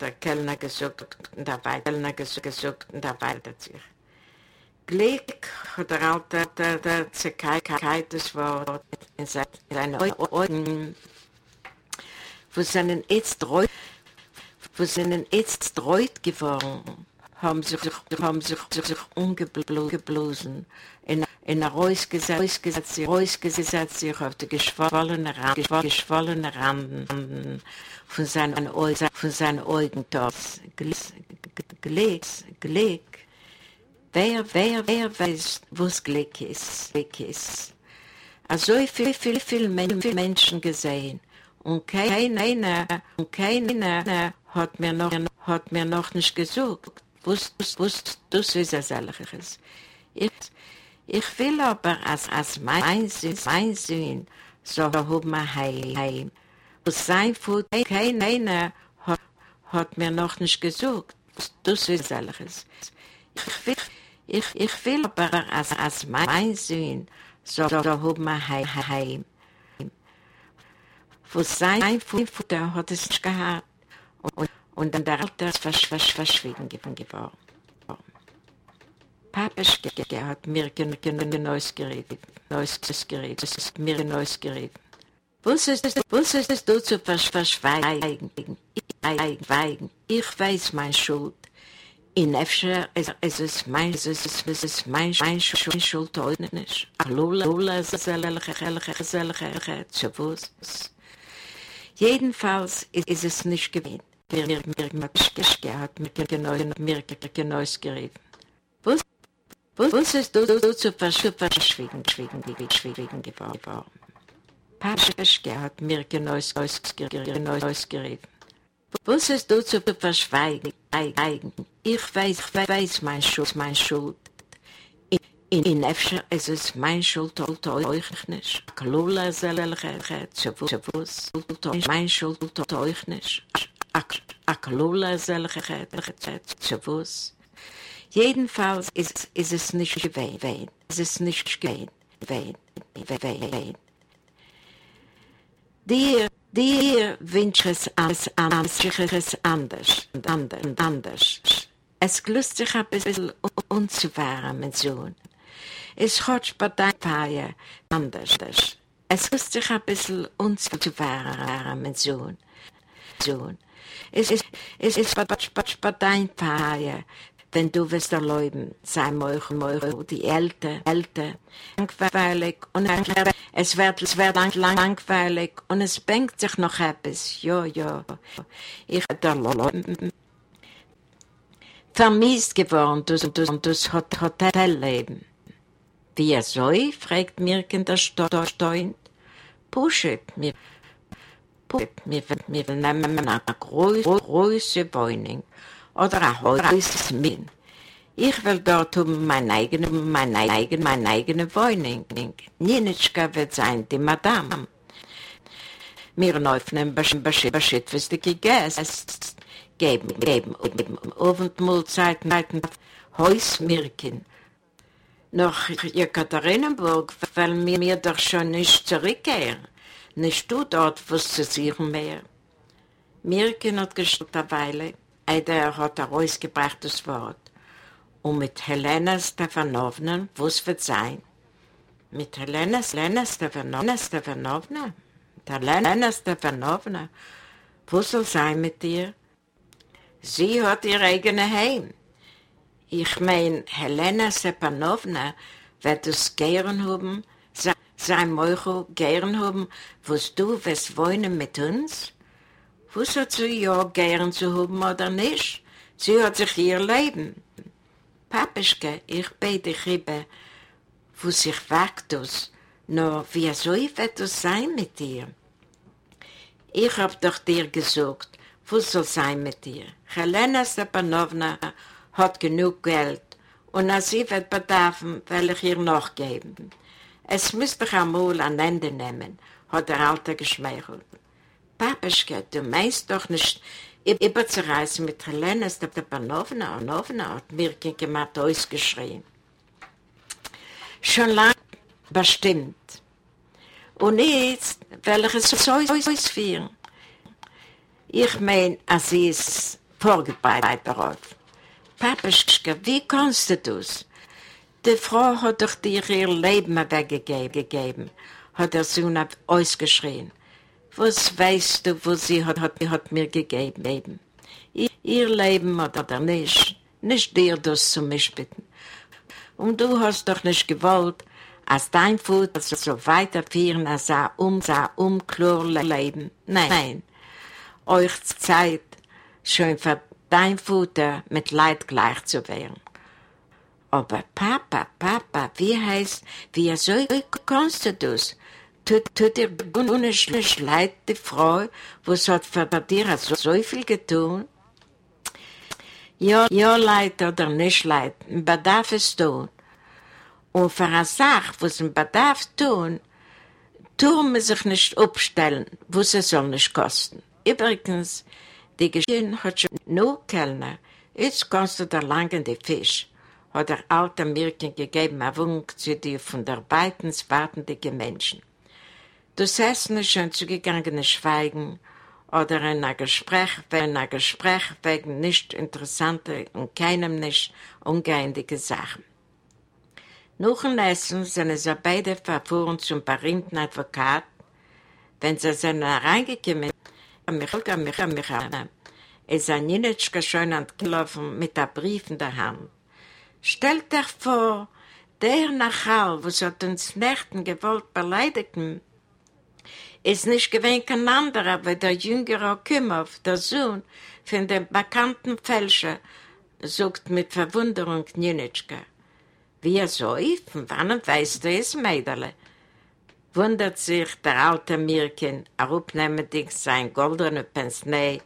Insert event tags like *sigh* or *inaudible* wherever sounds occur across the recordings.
der Kellner gesucht und der Kellner gesucht und der weitert sich. Glück hat der alte der der Zerkeit des Wort in seine Augen wo seinen jetzt treu wo seinen jetzt treut geworden haben sich haben sich sich ungeblosen in in der Reus gesetzt Reus gesetzt sich auf die geschwollene Rand geschwollene Randen von seinen Augen von seinen Augen dort gelegt gelegt wer wer wer weiß was Glück ist Glück ist. Also viel viel viel Menschen gesehen. Und keiner und keiner hat mir noch hat mir noch nicht gesucht. Wusst wusst du ist es alles ich ich will aber als als mein Sinn mein Sinn so hob mir heim und sein Fuß keiner hat hat mir noch nicht gesucht du ist es alles ich will ich ich will aber als als mein Sinn so hob mir heim wo sein Futter hat es nicht gehabt und, und dann der Alter ist versch, versch, verschwiegen geworden. Papischke hat mir neues Gerät, neues Gerät, es ist mir neues Gerät. Was ist, was ist es du zu verschweigen? Ich weiß meine Schuld. In Efscher ist es mein, es ist, es ist mein, mein Schuld heute nicht. Lula, Lula, gesellige, gesellige, zu was? Jedenfalls ist es nicht gewesen. Mir, mir, mir, mir, hat mir genau, mir genau geredet. Was, was, ist du, du, du zu verschwiegen, schwiegen, schwiegen geworden? Paschke hat mir genau geredet. Was ist du zu verschweigen? Ich weiß, ich weiß mein Schuld, mein Schuld. In, in Efscher ist es mein Schuld, euch nicht. Klula selche, zewus, mein Schuld, euch nicht. A Klula selche, zewus. Jedenfalls ist, ist es nicht gewesen. Es ist nicht gewesen. Dir, dir wünsche es alles anders, anders, anders. Es glüßt sich ein bisschen unzuwärmen, mein Sohn. Es hat bei deiner Feier anders. Es ist sich ein bisschen unzuwärmen, mein Sohn. Sohn. Es ist, es ist bei, bei, bei deiner Feier, wenn du wirst erlauben, sei Meuch, Meuch, die Älte, Älte, langweilig und es wird, es wird langweilig und es bängt sich noch etwas, ja, ja. Ich erlauben, vermisst geworden durch, durch, durch Hotelleben. Wie er soll, fragt Mirken der Steunt. Pushet, mir, pushet, mir, mir nehmen eine große Wohnung oder ein Haus mit. Ich will dort um meine eigene, meine eigene, meine eigene Wohnung. Nienitschka wird sein, die Madame. Wir öffnen beschützte Gäste, geben, geben, geben, Ofenmahlzeiten, Hausmirken. Nach Jekaterinenburg wollen wir mir doch schon nicht zurückkehren. Nicht du dort, wo zu suchen mehr. Mirken hat gestellt eine Weile, Eider hat ein ausgebrachtes Wort. Und mit Helena Stefanovna, wo es wird sein, Mit Helena, Helena Stefanovna, Stefanovna, Helena Stefanovna, was soll sein mit dir? Sie hat ihr eigenes Heim. Ich mein, Helena Stepanovna wird es gern haben, sein Meuchel gern haben, was du wirst wohnen mit uns? Was hat sie ja gern zu haben oder nicht? Sie hat sich ihr Leben. Papischke, ich bete dich lieber, wo sich wagt das, nur wie soll wird das sein mit dir? Ich hab doch dir gesagt, was soll sein mit dir? Helena Stepanovna hat genug Geld und als sie wird bedarfen, will ich ihr noch geben. Es müsste doch einmal ein Ende nehmen, hat der Alte geschmeichelt. Papischke, du meinst doch nicht, überzureisen mit Helena Stepanovna und Novna, hat Mirkin gemacht ausgeschrien. Schon lang bestimmt. Und jetzt will ich es so ausführen. Ich meine, als sie es vorbereitet hat. Papischke, wie kannst du das? Die Frau hat doch dir ihr Leben weggegeben, hat der Sohn ausgeschrien. Was weißt du, wo sie hat, hat, hat mir gegeben? Ihr Leben oder nicht, nicht dir das zu bitten. Und du hast doch nicht gewollt, als dein Futter so weiterführen als ein um, ein umklur Leben. Nein, nein. Euch Zeit schon für dein Futter mit Leid gleich zu werden. Aber Papa, Papa, wie heißt, wie so kannst du das? Tut, tut dir nicht leid, die Frau, was hat für dir so, so viel getan? Ja, ja, leid oder nicht leid, ein Bedarf ist tun. Und für eine Sache, was ein Bedarf tun, tun wir sich nicht abstellen, was es soll nicht kosten. Übrigens, die Geschichte hat schon nur Kellner, jetzt kostet er lange die Fisch hat der alte Mirken gegeben, ein Wunk zu dir von der beidens wartenden Menschen. Das Essen ist schon zugegangenes Schweigen oder in einem Gespräch, ein Gespräch wegen nicht interessanter und keinem nicht ungeheindige Sachen. Nach dem Essen sind sie beide verfuhren zum berühmten Advokat. Wenn sie sind reingekommen, Michalka, Michael, Michael, ist ein Ninitschka schon angelaufen mit einem Brief in der Hand. Stellt euch vor, der Nachal, was hat uns Nächten gewollt beleidigen, ist nicht gewesen kein anderer, aber der jüngere Kümmerf, der Sohn von dem bekannten Fälscher, sagt mit Verwunderung Nünitschka. Wie er so ist, von wann weißt du es, Mädele? Wundert sich der alte Mirkin, er aufnehmendig sein goldener Pensnee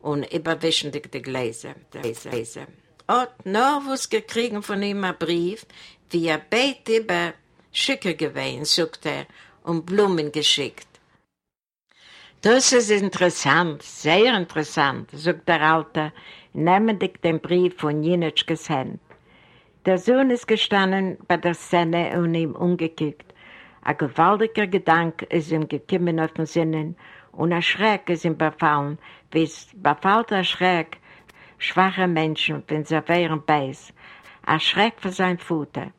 und überwischendig die Gläser. Gläser hat noch was gekriegt von ihm einen Brief, wie er bet über Schicke gewesen, sagt er, und Blumen geschickt. Das ist interessant, sehr interessant, sagt der Alte, nehmend den Brief von Jinitschkes Hand. Der Sohn ist gestanden bei der Szene und ihm umgekickt. Ein gewaltiger Gedanke ist ihm gekommen auf den Sinnen und ein Schreck ist ihm befallen, wie es befällt ein Schreck, schwache Menschen, wenn sie wären beiß. Ein Schreck für sein Futter.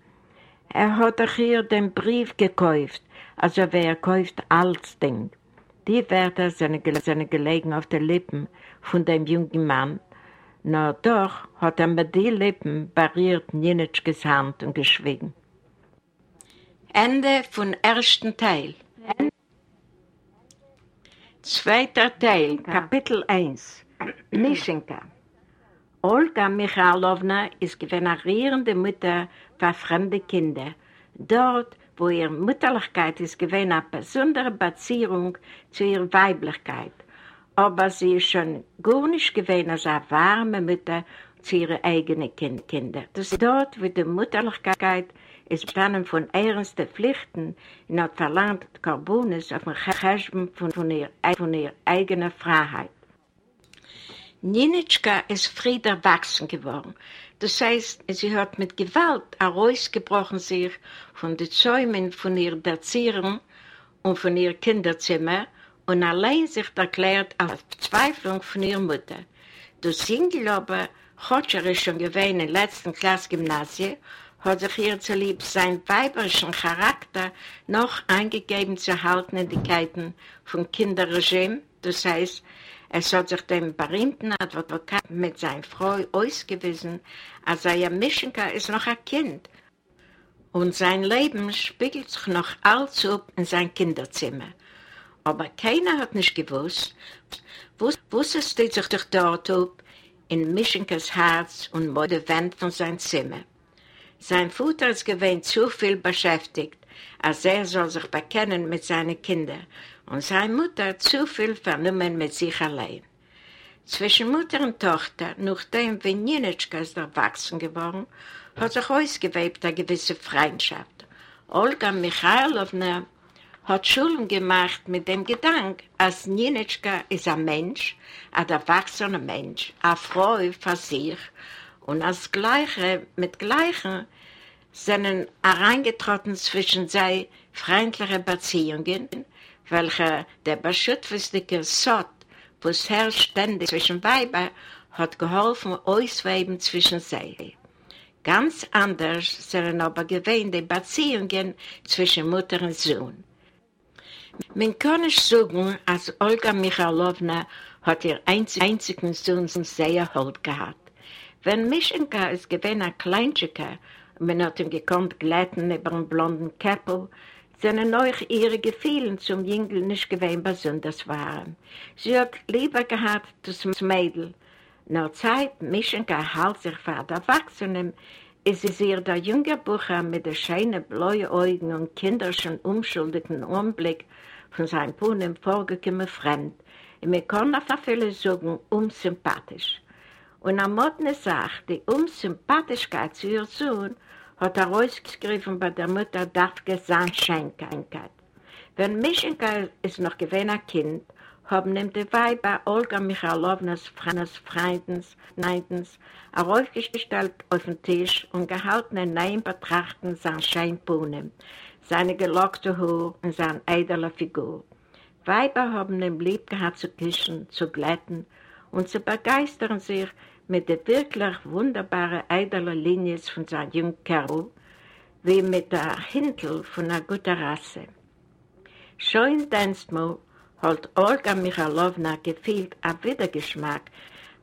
Er hat doch hier den Brief gekauft, also wer kauft alles Ding. Die Wörter sind, sind gelegen auf den Lippen von dem jungen Mann, nur doch hat er mit den Lippen barriert Nienitschkes Hand und geschwiegen. Ende von ersten Teil. Zweiter Teil, Kapitel 1. Nischenka. Olga Michalowna ist gewinnerierende Mutter für fremde Kinder. Dort, wo ihre Mutterlichkeit ist gewinn eine besondere Beziehung zu ihrer Weiblichkeit. Aber sie ist schon gar nicht gewinn als eine warme Mutter zu ihren eigenen Kindern. Das ist dort, wo die Mutterlichkeit ist bestanden von ernsten Pflichten und hat verlangt Karbonis auf dem Cheshben von, von, ihrer, von ihrer eigenen Freiheit. Ninitschka ist fried erwachsen geworden. Das heißt, sie hat mit Gewalt herausgebrochen sich von den Zäumen von ihren Erzieherin und von ihrem Kinderzimmer und allein sich erklärt als Verzweiflung von ihrer Mutter. Das Singel aber, Hotscher ist schon gewesen im letzten Klasse Gymnasium, hat sich ihr zulieb sein weiberischen Charakter noch eingegeben zu Haltendigkeiten von Kinderregime, das heißt, es hat sich dem berühmten Advokat mit seiner Frau ausgewiesen, als er Mischenka ist noch ein Kind und sein Leben spiegelt sich noch allzu in sein Kinderzimmer. Aber keiner hat nicht gewusst, was es steht sich doch dort ob, in Mischenkas Herz und der Wand von seinem Zimmer. Sein Vater ist gewähnt zu viel beschäftigt, als er soll sich bekennen mit seinen Kindern und seine Mutter zu viel vernommen mit sich allein. Zwischen Mutter und Tochter, nachdem Wenjenitschka ist erwachsen geworden, hat sich ausgewebt eine gewisse Freundschaft. Olga Michailowna hat Schulen gemacht mit dem Gedanken, als Nienitschka ist ein Mensch, ein erwachsener Mensch, eine Frau für sich und als Gleiche mit Gleichen sind hereingetreten zwischen sei freundliche Beziehungen, welche der beschützliche Sot, was herrscht ständig zwischen Weiber, hat geholfen, ausweben zwischen sie. Ganz anders sind aber gewesen die Beziehungen zwischen Mutter und Sohn. Man kann nicht sagen, als Olga Michalowna hat ihr einzigen Sohn sehr hold gehabt. Wenn Mischenka ist gewesen ein Kleinschika, man hat ihn gekonnt glätten über einen blonden Käppel, sind euch ihre Gefühle zum Jüngel nicht gewesen besonders waren. Sie hat lieber gehabt das Mädel, nach Zeit Mischenka halt sich für die Erwachsenen, ist es ihr der junge Bucher mit den schönen blauen Augen und kinderschen unschuldigen Anblick von seinem Brunnen vorgekommen fremd. Und man kann auf viele unsympathisch. Und am Modne sagt, die Unsympathischkeit zu ihr Sohn hat er ausgegriffen bei der Mutter Daphke Sandscheinkeit. Wenn Mischenka ist noch gewesen ein Kind, haben ihm die Weiber Olga Michalownas Freundens, Neidens, aufgestellt auf den Tisch und gehalten in Nein betrachten sein Scheinpuhnen, seine gelockte Haar und seine edle Figur. Weiber haben ihm lieb gehabt zu küssen, zu glätten und zu begeistern sich mit der wirklich wunderbaren edlen Linie von seinem jungen Kerl, wie mit der Hintel von einer guten Rasse. Schon in Densmo hat Olga Michalowna gefühlt ein Wiedergeschmack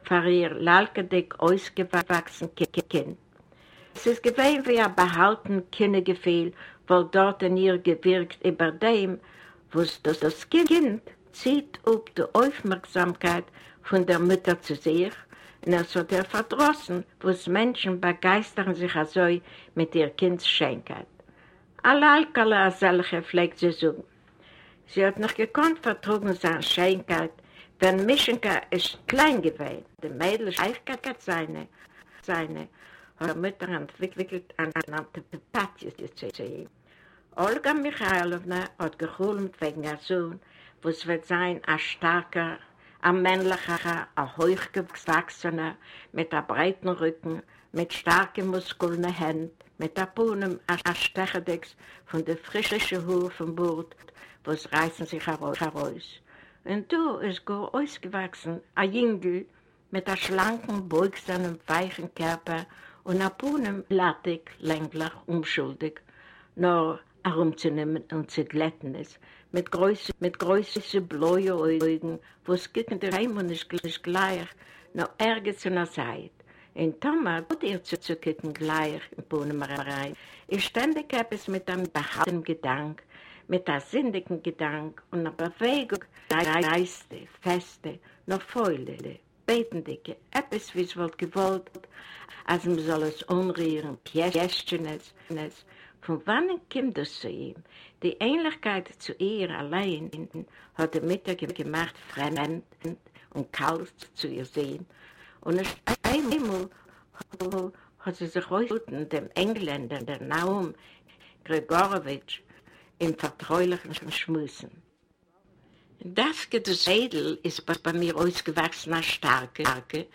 für ihr lalkedig ausgewachsen Kind. Es ist gewesen wie ein behalten Kindergefühl, weil dort in ihr gewirkt über dem, was das, das Kind zieht ob die Aufmerksamkeit von der Mutter zu sich und es hat er verdrossen, was Menschen begeistern sich also mit ihr Kinds Schenkeit. Alle Alkala solche pflegt sie so. Sie hat noch gekonnt vertrugen seine Scheinkeit, wenn Mischenka ist klein gewesen. Die Mädel Scheichkeit seine, seine, hat Mutter entwickelt an Antipathie zu ihm. Olga Michailowna hat geholt wegen ihr Sohn, was wird sein ein starker, ein männlicher, ein hochgewachsener, mit einem breiten Rücken, mit starken Muskeln Händen, mit Puhnen, ein Stecherdecks von der frischen Haar vom Bord, was reißen sich heraus. Und du ist gar ausgewachsen, ein Jüngel mit einem schlanken, beugsamen, weichen Körper und einem Puhnen lattig, länglich, unschuldig, nur herumzunehmen und zu glätten es, mit großen, mit großen blauen Augen, wo es gegen den Heim nicht gleich, nur ärger zu einer Seite. In Thomas wird ihr zu zucken gleich in Bohnemerei. Ich ständig habe es mit einem behaltenen Gedanken, mit einem sinnigen Gedanken und einer Bewegung, Geiste, Feste, noch Fäule, Betendicke, etwas, wie es wohl gewollt, als man soll es umrühren, Pjäschchenes, von wann kommt das zu ihm? Die Ähnlichkeit zu ihr allein hat er mit ihr gemacht, fremd und kalt zu ihr sehen. Und einmal hat sie sich heute dem Engländer, der Naum Gregorowitsch, im vertraulichen Schmussen. Daske des Edel ist bei mir ausgewachsen als starke, starke,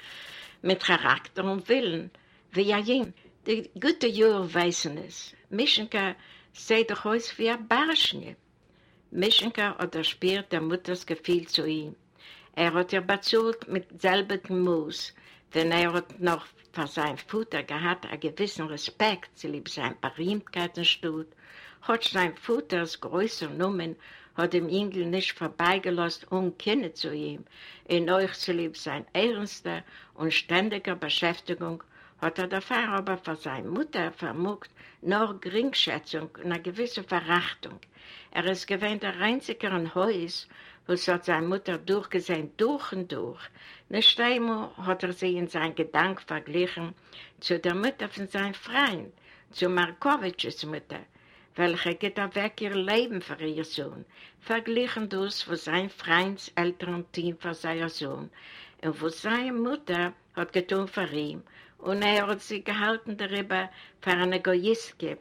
mit Charakter und Willen, wie ein Jing. Die gute Jahre weißen es. Mischenka sieht doch aus wie ein Barschne. Mischenka hat erspürt der Mutters Gefühl zu ihm. Er hat ihr bezahlt mit selbigen Moos, Wenn er hat noch für sein Futter gehabt, einen gewissen Respekt, sie liebt sein Berühmtheitenstut, hat sein Futters größer Nummern, hat dem Engel nicht vorbeigelost, um Kinder zu ihm. In euch zu lieb sein ernster und ständiger Beschäftigung, hat er dafür aber für seine Mutter vermucht, nur Geringschätzung und eine gewisse Verachtung. Er ist gewähnt der einzige in Haus, was hat seine Mutter durchgesehen, durch und durch. Nicht einmal hat er sie in seinen Gedanken verglichen zu der Mutter von seinem Freund, zu Markowitsches Mutter, welche geht er weg ihr Leben für ihr Sohn, verglichen das, was sein Freunds älteren Team für seinen Sohn und was seine Mutter hat getan für ihn und er hat sich gehalten darüber für eine Egoistke,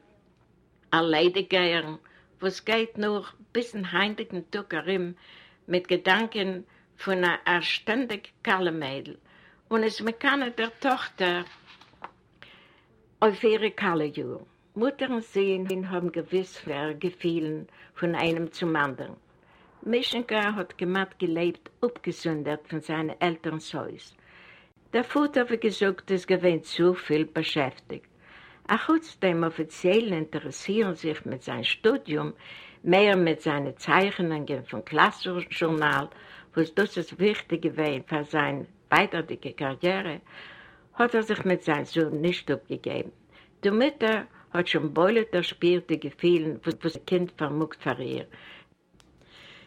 eine Leidigerin, was geht nur bis in heiligen Tuckerim mit Gedanken von einer erständig kalle Mädel und es kann der Tochter auf ihre kalle Jür. Mutter und Sehen haben gewiss schwer gefielen von einem zum anderen. Mischenka hat gemacht gelebt, abgesondert von seinen Eltern Haus. Der Vater, wie gesagt, ist gewinnt zu viel beschäftigt. Auch dem Offiziellen interessieren sich mit seinem Studium, mehr mit seinen Zeichnungen vom Klassenjournal, was das ist wichtig gewesen für seine weitere Karriere, hat er sich mit seinem Sohn nicht abgegeben. Die Mutter hat schon bald erspielt die Gefühle, was das Kind vermutet für ihr.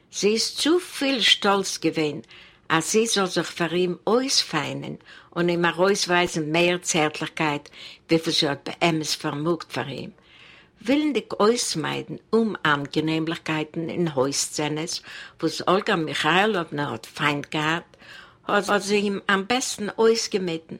Sie ist zu viel stolz gewesen, als sie soll sich für ihn ausfeinen und ihm ausweisen mehr Zärtlichkeit, wie viel sie hat bei Emmes vermutet für ihn. Willen dich ausmeiden um Angenehmlichkeiten in Häuszenes, wo es Olga Michailowna hat Feind gehabt, hat sie ihm am besten ausgemitten.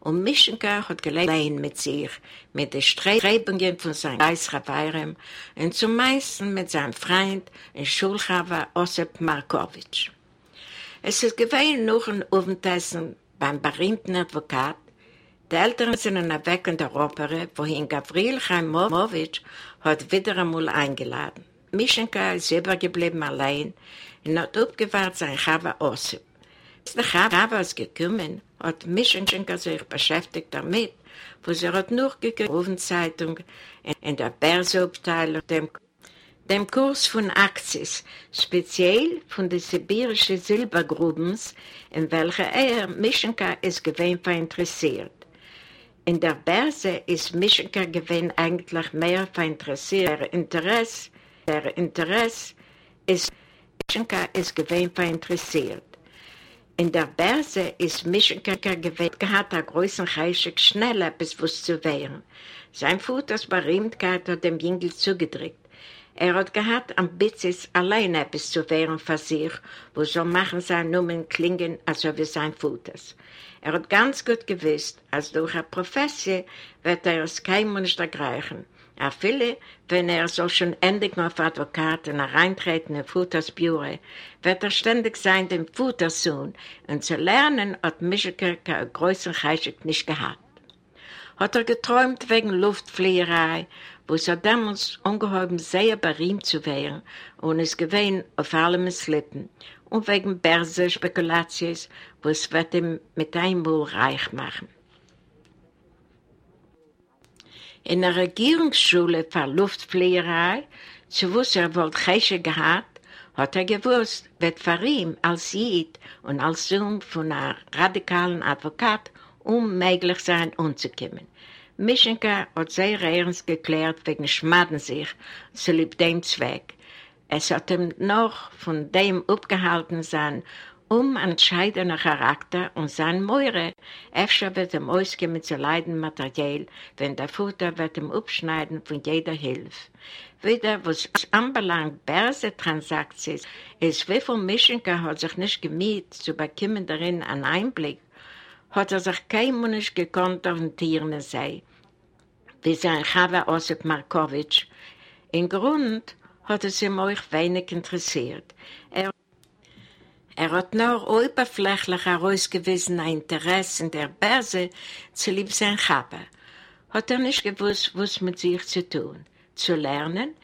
Und Mischenka hat gelebt mit sich, mit den Strebungen von seinem Geistreweirem und zum meisten mit seinem Freund und Schulhaber Osip Markowitsch. Es ist gewesen noch ein Abendessen beim berühmten Advokat. Die Eltern sind weg in der Opere, wohin Gavril Chaimowitsch hat wieder einmal eingeladen. Mischenka ist übergeblieben allein und hat aufgewahrt sein Chava Osip. Als der Chava ist gekommen, hat Mischenka sich beschäftigt damit, wo sie hat nur gerufen Zeitung in der Börseabteilung dem dem Kurs von Akzis, speziell von den sibirischen Silbergrubens, in welcher er Mischenka ist gewähnt interessiert. In der Börse ist Mischenka gewähnt eigentlich mehr interessiert. Der Interesse, der Interesse ist Mischenka ist gewähnt interessiert. In der Börse ist Mischenka gewähnt, hat er größeren Reichig schnell etwas was zu wehren. Sein Futters Berühmtheit hat dem Jüngel zugedrückt. Er hat gehabt, am Bitzis allein etwas zu wehren für sich, wo so machen seine Nummern klingen, als wie sein Futters. Er hat ganz gut gewusst, als durch eine Professie wird er es kein Mensch ergreifen. Er viele, wenn er so schon endlich auf Advokaten reintreten in Futters Büro, wird er ständig sein dem Futtersohn und zu lernen hat Mischke keine größere Heischung nicht gehabt. Hat er geträumt wegen Luftfliegerei wo es hat damals ungeheuer sehr berühmt zu werden und es gewesen auf allem Slippen und wegen Börse-Spekulations, wo es wird ihm mit einmal reich machen. In der Regierungsschule für Luftfliegerei, zu wo er wohl Gesche gehabt, hat er gewusst, wird für ihn als Jid und als Sohn von einem radikalen Advokat unmöglich sein, umzukommen. Mischenka hat sehr ernst geklärt wegen Schmaden sich, zu lieb dem Zweck. Es hat ihm noch von dem abgehalten sein, um entscheidender Charakter und sein Meure. Efter wird ihm ausgehen zu leiden materiell, wenn der Futter wird ihm abschneiden von jeder Hilfe. Wieder, was anbelangt Börse-Transaktionen, ist, wie viel Mischenka hat sich nicht gemietet, zu bekommen darin einen Einblick, hat er sich kein Mensch gekonnt orientieren sei wie sein Chava Osip Markowitsch. Im Grund hat es ihm euch wenig interessiert. Er, er hat nur oberflächlich herausgewiesen ein Interesse in der Börse zu lieb sein Chava. Hat er nicht gewusst, was mit sich zu tun. Zu lernen,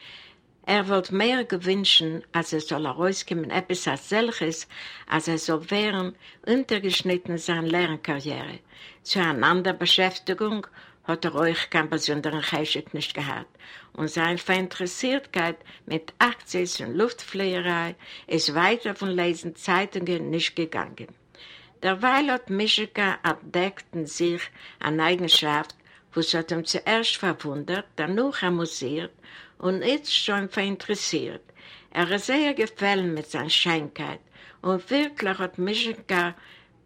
Er wollte mehr gewünschen, als er soll herauskommen, etwas als solches, als er soll während untergeschnitten seiner Lernkarriere. Zu einer anderen Beschäftigung hat er euch keinen besonderen Geschick nicht gehabt. Und seine Verinteressiertheit mit Aktiens und Luftfliegerei ist weiter von Lesen Zeitungen nicht gegangen. Derweil hat Mischika entdeckt in sich eine Eigenschaft, was hat ihm zuerst verwundert, danach amüsiert und jetzt schon verinteressiert. Er ist sehr gefallen mit seiner Scheinkeit und wirklich hat Mischika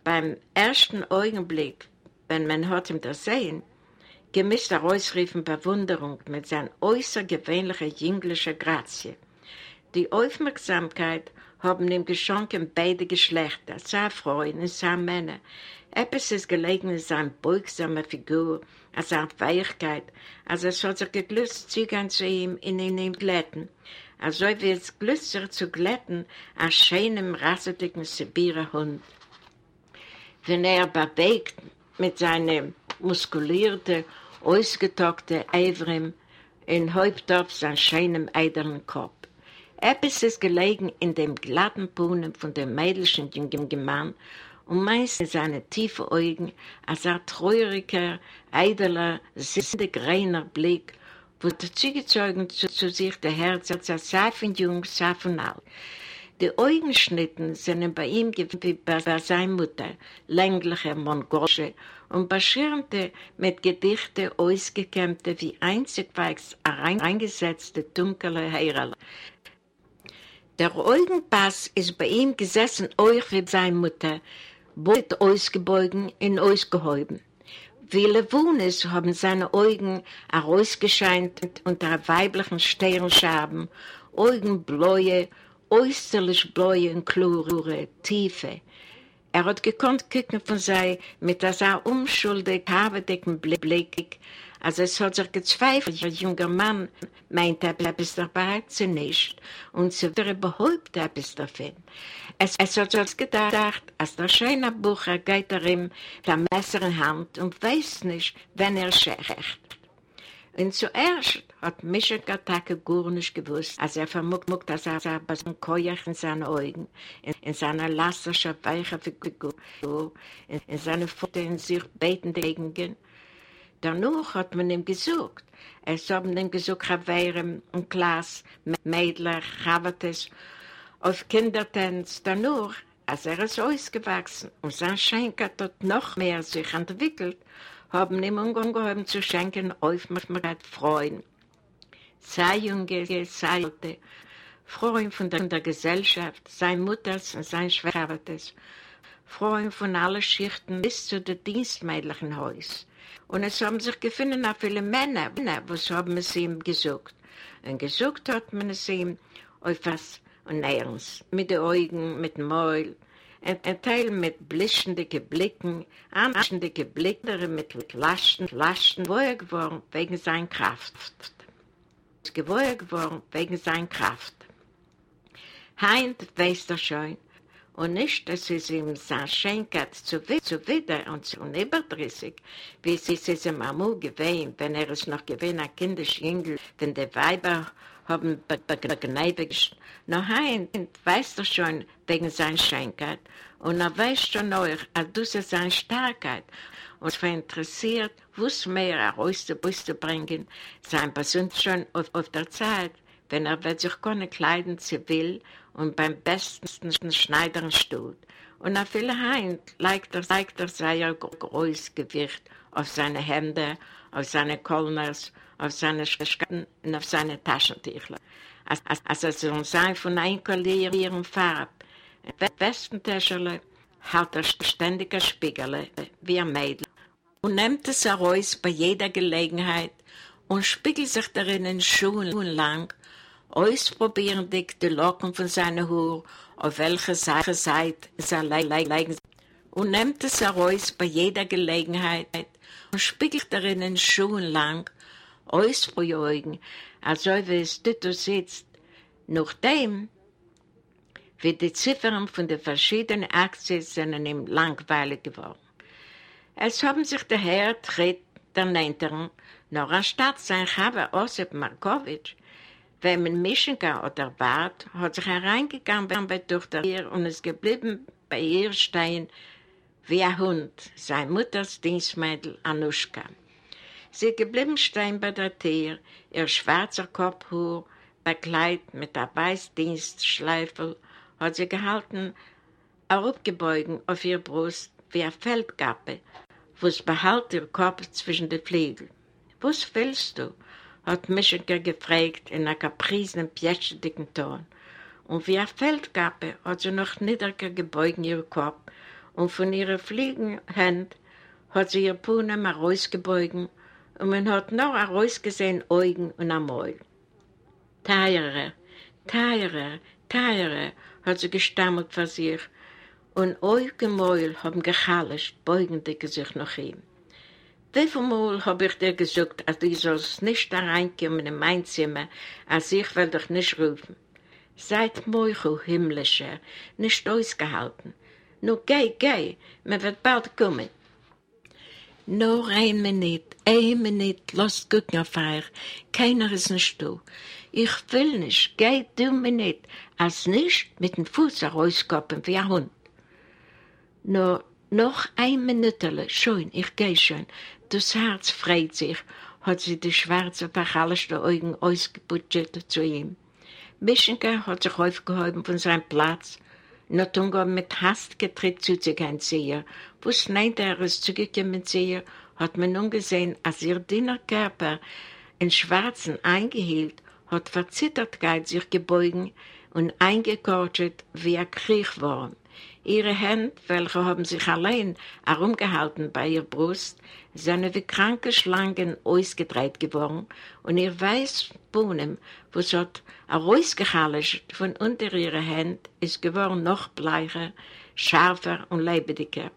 beim ersten Augenblick, wenn man hat ihm das sehen, gemischt herausriefen Bewunderung mit seiner äußergewöhnlichen jünglichen Grazie. Die Aufmerksamkeit haben ihm geschenkt beide Geschlechter, sei Frauen und sei Männer. Etwas ist gelegen in seiner beugsamen Figur, an seiner Fähigkeit, als es hat sich geglückt, Zügern zu ihm in ihm glätten. Also wie es glückt, zu glätten, an schönem, rassetigen Sibirerhund. Wenn er bewegt mit seinem muskulierten, ausgetockten Eivrim in Häuptopf seinem schönen, eideren Kopf. Etwas ist gelegen in dem glatten Puhnen von dem mädelschen jungen Mann und meist in seinen tiefen Augen als ein treuriger, eideler, sinnig reiner Blick, wo der zugezeugen zu, zu sich der Herz als er sei von jung, sei von alt. Die Augenschnitten sind bei ihm wie bei seiner Mutter, längliche, mongolische und beschirmte mit Gedichte ausgekämmte wie einzigwegs eingesetzte dunkle Heerle. Der Augenpass ist bei ihm gesessen, euch wie seine Mutter, bald ausgebeugen und ausgehäuben. Viele Wunes haben seine Augen herausgescheint unter weiblichen Sternscharben, Augenbläue, äußerlich bläue und klare Tiefe. Er hat gekonnt gucken von sei mit dieser unschuldig, haberdicken Blick, als es hat sich gezweifelt, der junge Mann meint er etwas dabei zu nicht und sie wäre behauptet etwas davon. Es, es hat sich gedacht, als der schöne Bucher geht er ihm der Messer in Hand und weiß nicht, wenn er schächt. Und zuerst hat Mischek Attacke gar nicht gewusst, als er vermutet, dass er bei seinem Keuch in seinen Augen, in, in seiner lastischer, weichen Figur, in, in seinen Pfoten in sich betende Gegenden, Danach hat man ihm gesucht. Es haben ihm gesucht, Chavere und Klaas, Mädler, Chavates, auf Kindertanz. Danach, als er ist ausgewachsen und sein Schenk hat noch mehr sich entwickelt, haben ihm ungeheuer zu schenken Aufmerksamkeit Freuen. Sei Junge, sei Alte, Freuen von der, der Gesellschaft, sein Mutters und sein Schwertes, Freuen von allen Schichten bis zu den dienstmädlichen Häusern. Und es haben sich gefunden auch viele Männer, was haben sie ihm gesucht. Und gesucht hat man es ihm auf was und ernst, mit den Augen, mit dem Maul, ein, Teil mit blischenden Blicken, anschende Blicken mit Laschen, Laschen, wo er geworden wegen seiner Kraft. Wo er geworden wegen seiner Kraft. Heint weiß er schon, und nicht, dass es ihm sein Schenkert zu, zu und zu überdrüssig, wie es es ihm einmal gewesen, wenn er es noch gewesen, ein Kindesjüngel, denn die Weiber haben begneidigt. Noch ein weiß er schon wegen seiner Schenkert und er weiß schon auch, als du sie seine Starkheit und es interessiert, was mehr herauszubringen, sein Person schon auf, auf der Zeit, wenn er wird sich keine Kleiden zu will und beim besten Schneidern steht. Und auf viele Heim legt er, legt er sehr großes Gewicht auf seine Hände, auf seine Kolners, auf seine Schrecken und auf seine Taschentücher. Als, als, als er so sein von einkollieren Farb. Im Westentäscherle hat er ständige Spiegel, wie ein Mädel, und nimmt es heraus bei jeder Gelegenheit und spiegelt sich darin in Schuhen lang ausprobieren die Locken von seiner Haar, auf welcher Seite sie legen und nimmt es heraus bei jeder Gelegenheit und spiegelt darin in Schuhen lang, ausprobieren, als wie es dort sitzt. Nachdem wie die Ziffern von den verschiedenen Aktien sind ihm langweilig geworden. Es haben sich der Herr tritt der Nenteren, noch anstatt sein Chava Osip Markowitsch, Wenn man Mischenka oder Bart hat sich hereingegangen durch der Tür und ist geblieben bei ihr stehen wie ein Hund, sein Mutters Dienstmädel Anuschka. Sie geblieben stehen bei der Tür, ihr schwarzer Kopfhuhr, bekleidet mit der Weißdienstschleifel, hat sie gehalten, aufgebeugen auf ihr Brust wie eine Feldkappe, wo es behält ihr Kopf zwischen den Flügeln. Was willst du? hat Mischenke gefragt in einer kaprisen, pjetschendicken Ton. Und wie eine Feldkappe hat sie noch niedriger gebeugt ihr Kopf und von ihren fliegenden Händen hat sie ihr Puhnen herausgebeugt und man hat noch herausgesehen Augen und am Maul. Teiere, teiere, teiere, hat sie gestammelt vor sich und Augen Maul haben gechallischt, beugende sich nach ihm. Wie viel Mal hab ich dir gesagt, als du sollst nicht da reinkommen in mein Zimmer, als ich will dich nicht rufen. Seid Meuchel, himmlischer, nicht ausgehalten. Nur geh, geh, man wird bald kommen. Nur ein Minute, ein Minute, lass gucken auf euch. Keiner ist nicht da. Ich will nicht, geh du mir nicht, als nicht mit dem Fuß herauskoppen wie ein Hund. Nur noch ein Minütele, schon, ich geh schon. Das Herz freut sich, hat sie die schwarzen, verhallischten Augen ausgebuddelt zu ihm. Mischenke hat sich aufgehoben von seinem Platz, Notunga mit Hast getritt zu sich einziehen. Wo schneit er ist zugekommen zu ihr, hat man nun gesehen, als ihr dünner Körper in Schwarzen eingehielt, hat Verzittertkeit sich gebeugen und eingekortet wie ein Kriechwurm. Ihre Hände, welche haben sich allein herumgehalten bei ihr Brust, sind wie kranke Schlangen ausgedreht geworden und ihr weiß Bohnen, was hat herausgehalten von unter ihrer Hand, ist geworden noch bleicher, scharfer und lebendiger.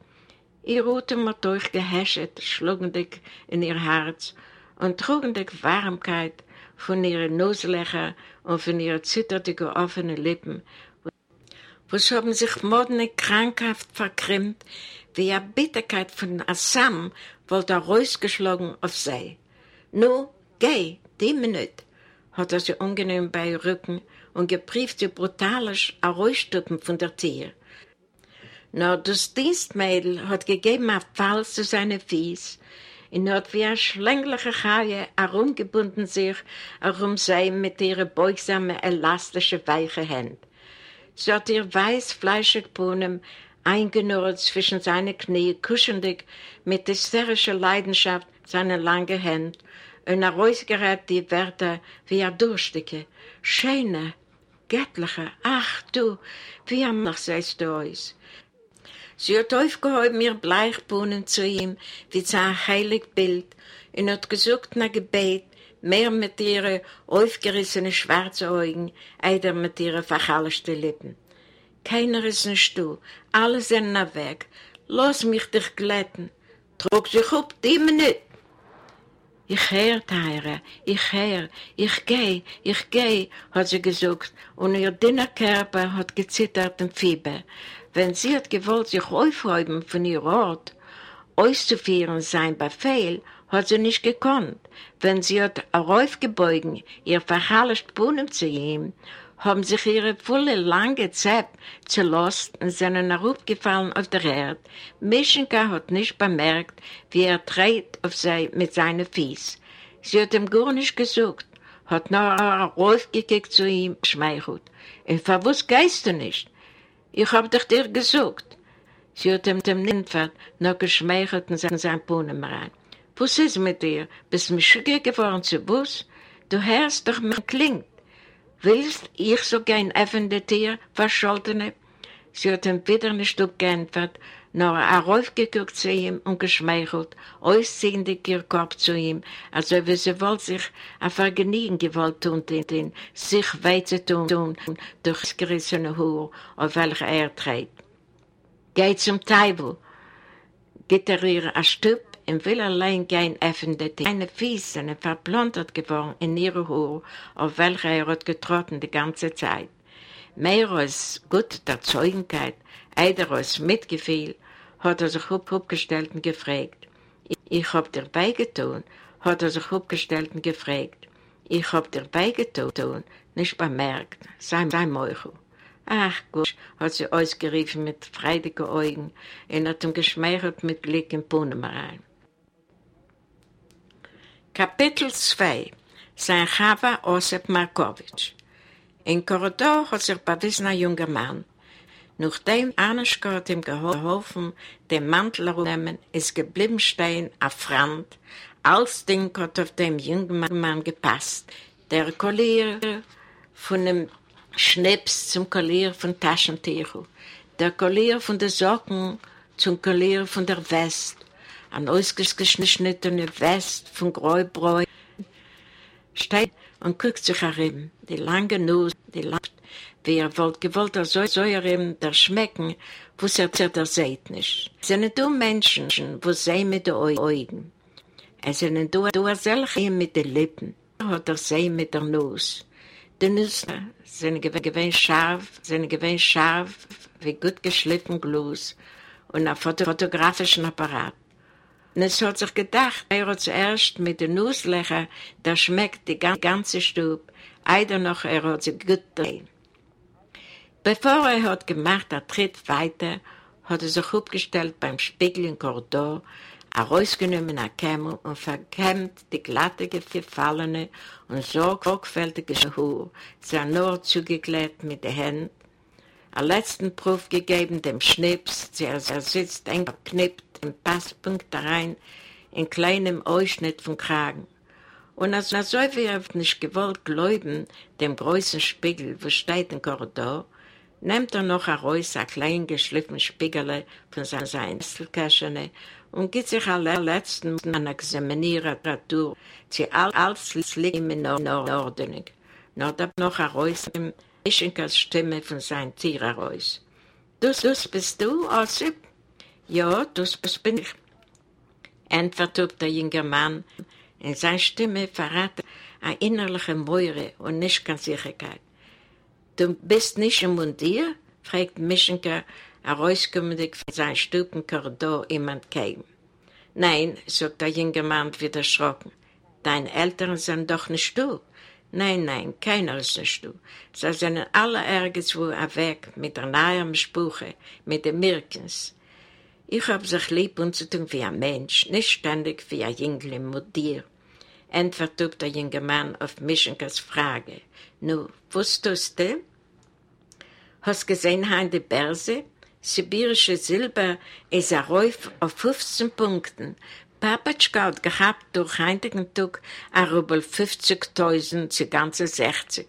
Ihr Atem hat durchgehäschet, schlugendig in ihr Herz und trugendig Warmkeit von ihren Noslöchern und von ihren zitternden offenen Lippen was haben sich moderne krankhaft verkrimmt, eine Bitterkeit von Assam wollte er rausgeschlagen auf sie. Nu, geh, die Minute, hat er sie ungenehm bei ihr Rücken und geprieft sie brutalisch herausstuppen von der Tür. Nur das Dienstmädel hat gegeben ein Fall zu seinen Fies und hat wie eine schlängliche Chaie herumgebunden sich herum sie mit ihren beugsamen, elastischen, weichen Händen. Sie hat ihr weiß fleischig Bohnen eingenurrt zwischen seine Knie, kuschendig mit hysterischer Leidenschaft seine lange Hände und herausgerät die Wörter wie ein Durstige. Schöne, göttliche, ach du, wie am noch seist du aus. Sie hat aufgehoben ihr Bleichbohnen zu ihm wie zu einem heilig Bild und hat gesucht nach Gebet mehr mit ihren aufgerissenen schwarzen Augen, eider mit ihren verhallischten Lippen. Keiner ist nicht du, alle sind weg. Lass mich dich glätten. Trug sich auf, die nicht. Ich hör, Teire, ich hör, ich geh, ich geh, hat sie gesagt, und ihr dünner Körper hat gezittert im Fieber. Wenn sie hat gewollt sich aufräumen von ihr Ort, auszuführen sein Befehl, hat sie nicht gekonnt. Wenn sie hat aufgebeugen, ihr verhallischt Bohnen zu ihm, haben sich ihre volle lange Zeit zu Last und sind herabgefallen auf der Erde. Mischenka hat nicht bemerkt, wie er dreht auf sie mit seinen Fies. Sie hat ihm gar nicht gesucht, hat nur raufgekickt zu ihm, schmeichelt. Und für was gehst du nicht? Ich hab dich dir gesucht. Sie hat ihm dem Ninfert noch geschmeichelt und sein Puhnen rein. Was ist mit dir? Bist du mich geworden zu Bus? Du hörst doch, mir klingt. Willst ich so gern öffne dir, Verscholtene? Sie hat ihm wieder ein Stück geantwortet, nur heraufgeguckt zu ihm und geschmeichelt, auszehendig ihr Kopf zu ihm, als ob sie wollte sich ein Vergnügen gewollt tun, den, sich zu tun, durch das gerissene Haar, auf welcher er trägt. Geht zum Teufel, geht er ihr ein Stück und will allein gehen öffnen, seine Füße sind verblondet geworden in ihre Haar, auf welcher er hat getrotten die ganze Zeit. Mehr als gut der Zeugenkeit, eider als Mitgefühl, hat er sich aufgestellt und gefragt. Ich hab dir beigetan, hat er sich aufgestellt und gefragt. Ich hab dir beigetan, nicht bemerkt, sei, sei Meuchel. Ach Gott, hat sie ausgeriefen mit freudigen Augen und hat ihm geschmeichelt mit Blick in Punemerein. Kapitel 2 Sein Chava Osip Markovic Im Korridor hat sich bewiesen ein junger Mann. Nachdem Anischka hat ihm geholfen, den Mantel zu nehmen, ist geblieben stehen auf Front. Alles Ding hat auf dem jungen Mann gepasst. Der Collier von dem Schnips zum Collier von Taschentücher, der Collier von den Socken zum Collier von der West, ein ausgeschnittene West von Gräubräu, steht und guckt sich herum, die lange Nuss, die lacht, wie er wollt gewollt, er soll, soll er ihm der schmecken, wo er er seht nicht. Es sind du Menschen, wo sehen mit den Augen. Es sind du, du solche mit den Lippen, hat er sehen mit der Nuss. Die Nüsse sind gewinn scharf, sind gewinn scharf, wie gut geschliffen Glas und ein fotografischen Apparat. Und es hat sich gedacht, er hat zuerst mit den Nusslöchern, da schmeckt die ganze Stube, eider noch er hat sie gut drehen. Bevor er hat gemacht, er tritt weiter, hat er sich aufgestellt beim Spiegel im Korridor, er rausgenommen ein Kämmel und verkämmt die glatte, gefallene und sorgfältige Haar, sein Ohr zugeklebt mit den Händen, einen letzten Proof gegeben dem Schnips, der er sitzt eng geknippt im Passpunkt rein, in kleinem Ausschnitt vom Kragen. Und als er so wie nicht gewollt glauben, dem großen Spiegel, wo steht im Korridor, nimmt er noch heraus ein klein geschliffen Spiegel von seiner Einzelkäschene und gibt sich alle letzten an Examinierung zu all, alles liegt in Ordnung. Nur da noch heraus im Mischenkas Stimme von seinem Tier heraus. Das, das bist du, Osip? Ja, das, bin ich. Entfertigt der junge Mann, in seiner Stimme verratet eine innerliche Meure und nicht ganz Sicherheit. Du bist nicht im Mundier? fragt Mischenka, herauskommendig von seinem Stubenkorridor jemand käme. Nein, sagt der junge Mann wieder erschrocken. Deine Eltern sind doch nicht du. Nein, nein, keiner ist nicht du. Sie sind alle irgendwo weg mit der neuen Sprache, mit den Mirkens. Ich hab sich lieb und zu tun wie ein Mensch, nicht ständig wie ein Jüngling mit dir. Entweder der junge Mann auf Mischenkas Frage. Nu, wusstest du? Hast gesehen, hein die Börse? Sibirische Silber ist ein Räuf auf 15 Punkten. Papatschka hat gehabt durch heutigen Tag ein Rubel 50.000 zu ganze 60.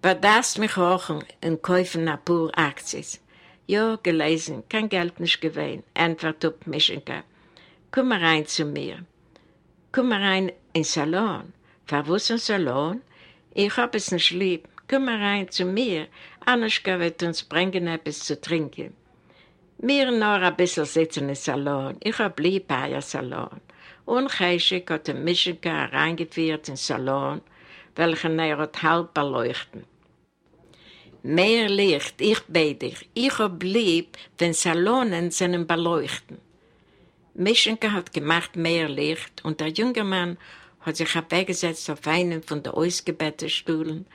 Bedarfst mich auch und kaufen ein paar Aktien. Ja, gelesen, kein Geld nicht gewähnt, antwortet Mischenka. Komm rein zu mir. Komm rein in den Salon. Verwusst ein Salon? Ich hab es nicht lieb. Komm rein zu mir. Anuschka wird uns bringen etwas zu trinken. Mir nur ein bisschen sitzen im Salon. Ich hab lieb ein Salon. Und hat den reingeführt in den Salon, welchen er hat halb beleuchten. Mehr Licht, ich bete dich. Ich hab lieb, wenn Salonen sind beleuchten. Mischenka hat gemacht mehr Licht und der junge Mann hat sich abweggesetzt auf einen von den ausgebetteten Stühlen,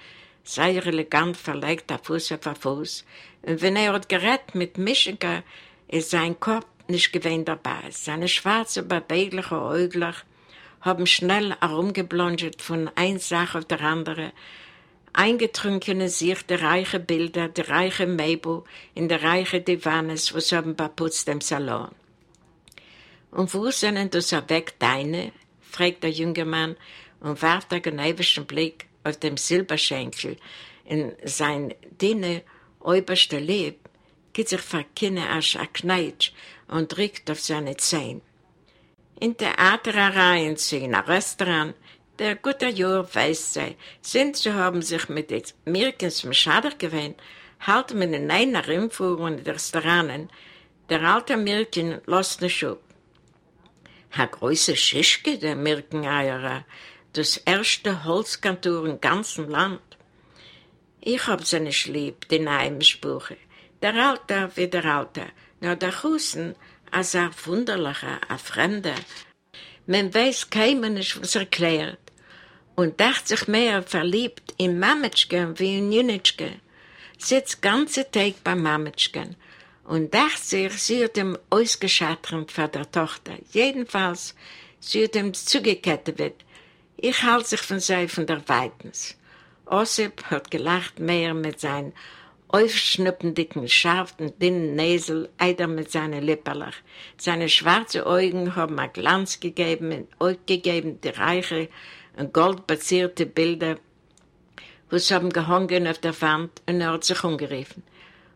sehr elegant verlegt auf Fuß auf Fuß, und wenn er hat gerät mit Mischenka, ist sein Kopf nicht gewesen dabei. Seine schwarze, bewegliche Äugler haben schnell herumgeblonget von einer Sache auf der andere, eingetrunkene sich die reiche Bilder, die reiche Möbel in der reiche Divanes, was haben beputzt im Salon. Und wo sind das weg deine? fragt der junge Mann und warf den genevischen Blick auf den Silberschenkel in sein dünne oberste Leb, geht sich verkinne als ein Kneitsch und drückt auf seine Zehen. In Theaterereien zu einem Restaurant, der gute Jahr weiß sei, sind sie haben sich mit den Mirkens im Schader gewöhnt, halten mit den einer in den Restauranten, der alte Mirken lässt nicht Schub. Herr große Schischke, der Mirkeneierer, das erste Holzkantor im ganzen Land. Ich hab sie nicht lieb, die Neimsprüche. Der Alte wie der Alte, nur der Husen, als ein Wunderlicher, ein Fremder. Man weiß keinem nicht, was er erklärt. Und dacht sich mehr verliebt in Mametschke wie in Jünitschke. Sitzt ganze Tag bei Mametschke und dachte sich, sie hat ihm ausgeschattert für der Tochter. Jedenfalls, sie hat ihm zugekettet. Ich halte sich von sie von der Weitens. Ossip hat gelacht mehr mit seinen aufschnuppendicken, scharfen, dünnen Näsel, eider mit seinen Lipperlach. Seine schwarzen Augen haben einen Glanz gegeben, und gegeben die reiche und goldbazierte Bilder, was haben gehangen auf der Wand und er hat sich umgerufen.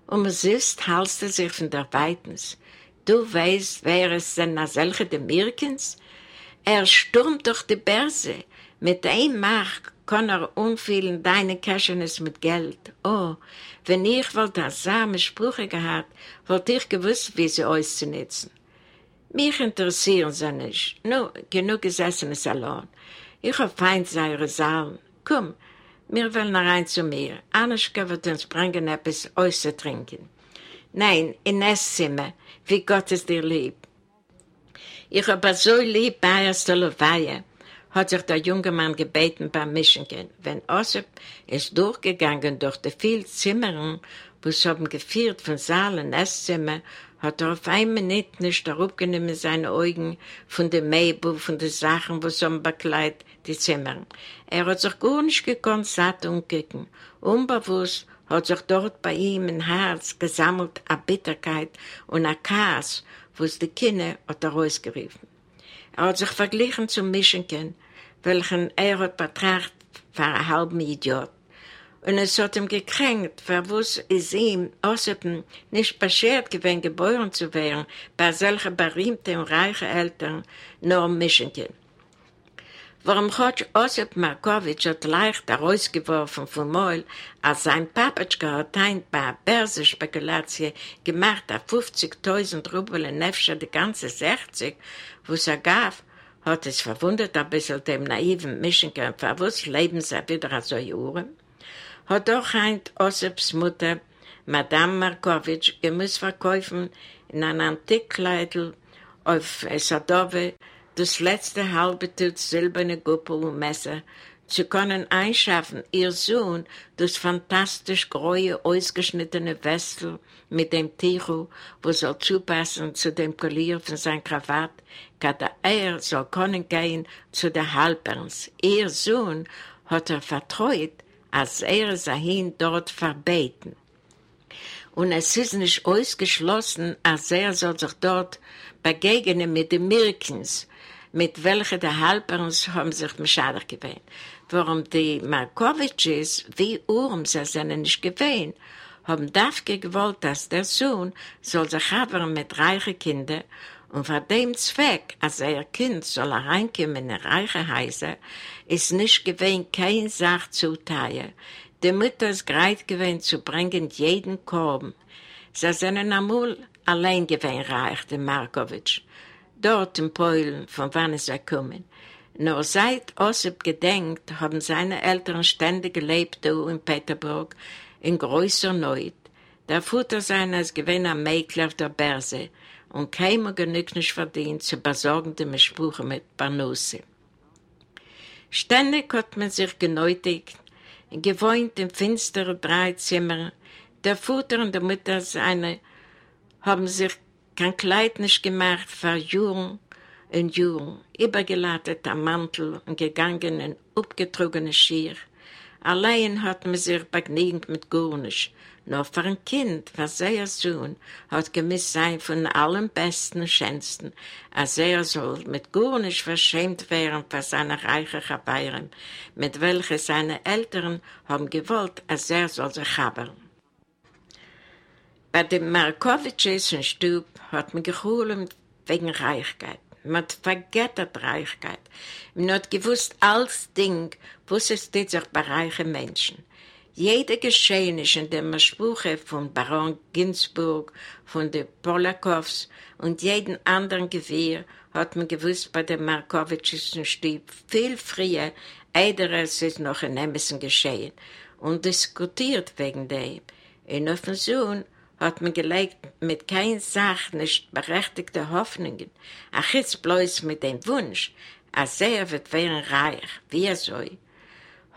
Und man siehst, halst er sich von der Weitens. Du weißt, wer es sind, als solche der Mirkens? Er stürmt durch die Börse. Mit einem Mark kann er umfüllen deine Käschenes mit Geld. Oh, wenn ich wollte das same Sprüche gehabt, wollte ich gewusst, wie sie auszunutzen. Mich interessieren sie nicht. Nur genug gesessen im Salon. Ich hab fein seine Saal. Komm, wir wollen rein zu mir. Anuschka wird uns bringen, etwas auszutrinken. Nein, in Esszimmer, wie Gott es dir lieb. Ich hab so lieb bei der Stoloweihe hat sich der junge Mann gebeten beim Mischenken. Wenn Ossip ist durchgegangen durch die vielen Zimmern, wo es haben geführt von Saal und Esszimmer, hat er auf Minute nicht darauf genommen seine Augen von den Möbel, von den Sachen, wo haben bekleidet, die Zimmer. Er hat sich gar nicht gekonnt, satt umgucken. Unbewusst hat sich dort bei ihm ein Herz gesammelt, eine Bitterkeit und ein Chaos, es die Kinder hat er rausgerufen. Er hat sich verglichen zum Mischenken, welchen er hat betrachtet für einen halben Idiot. Und es hat ihm gekränkt, verwus es ihm außerdem nicht beschert gewesen, geboren zu werden bei solchen berühmten und reichen Eltern, nur Mischenken. Warum hat Osip Markowitsch hat leicht herausgeworfen vom Maul, als sein Papatschka hat ein bei Börsenspekulation gemacht auf 50.000 Rubel in Nefscher die ganze 60, wo es er gab, hat es verwundert ein bisschen dem naiven Mischenker, verwusst leben sie wieder so Jahren. Hat doch ein Osips Mutter, Madame Markowitsch, gemuss verkaufen in einem Antikkleidl auf Sadove das letzte halbe Tut silberne Guppel und Messer, zu können einschaffen, ihr Sohn, das fantastisch große, ausgeschnittene Westel mit dem Tichu, wo soll zupassen zu dem Collier von seinem Krawatt, kada er soll können gehen zu der Halperns. Ihr Sohn hat er vertraut, als er sein dort verbeten. Und es ist nicht ausgeschlossen, als er soll sich dort begegnen mit den Mirkens, mit welchen der Halperns haben sich Mischader gewähnt. Warum die Markowitsches, wie Urm sie sind nicht gewähnt, haben dafür gewollt, dass der Sohn soll sich haben mit reichen Kindern und vor dem Zweck, als er Kind soll reinkommen in reiche Häuser, ist nicht gewähnt, kein Sach zu teilen. Die Mutter ist bereit gewesen zu bringen jeden Korb. Sie sind einmal allein gewesen reich, der Markowitsch. Dort in Polen, von wann sie kommen. Nur seit Ossip gedenkt, haben seine Eltern ständig gelebt in Peterburg, in größer Neut. Der Futter seines gewinn am Mäkler der Börse und keiner nicht verdient zu besorgen dem Spruch mit Barnusse. Ständig hat man sich genötigt, gewohnt in finsteren drei Zimmer. Der Futter und der Mutter seine haben sich kein Kleid nicht gemacht für Juren und Juren, übergelatet am Mantel und gegangen in abgetrogene Schier. Allein hat man sich begnügt mit Gurnisch. Nur für ein Kind, was sehr Sohn, hat gemisst sein von allem Besten und Schönsten, als er soll mit Gurnisch verschämt werden für seine reiche Chabairen, mit welchen seine Eltern haben gewollt, als er soll sich haben. Bei dem Markowitschs in Stub hat man geholt wegen Reichkeit. Man hat vergettert Reichkeit. Man hat gewusst, alles Ding, was es steht sich bei reichen Menschen. Jede Geschehnis in dem Sprüche von Baron Ginsburg, von den Polakows und jeden anderen Gewehr hat man gewusst bei dem Markowitschischen Stieb viel früher, eider als es noch in Emerson geschehen und diskutiert wegen dem. In Offensohn hat man gelegt mit kein Sach nicht berechtigte Hoffnungen, ach jetzt bloß mit dem Wunsch, als er wird werden reich, wie er soll.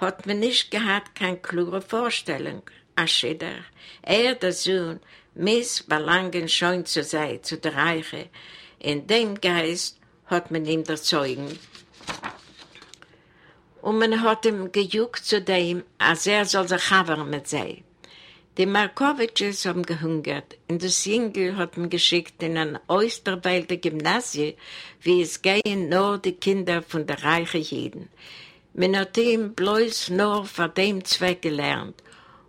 Hat man nicht gehabt keine klare Vorstellung. Aschider, er, der Sohn, miss belangen schon zu sein, zu der Reiche. In dem Geist hat man ihm erzeugen. Und man hat ihm gejuckt zu dem, als er soll sich haben mit sein. Die Markowitsches haben gehungert. In das Jüngel hat man geschickt in ein Osterwälder Gymnasium, wie es gehen nur die Kinder von der reichen Jeden. Man hat ihm bloß nur für dem Zweck gelernt.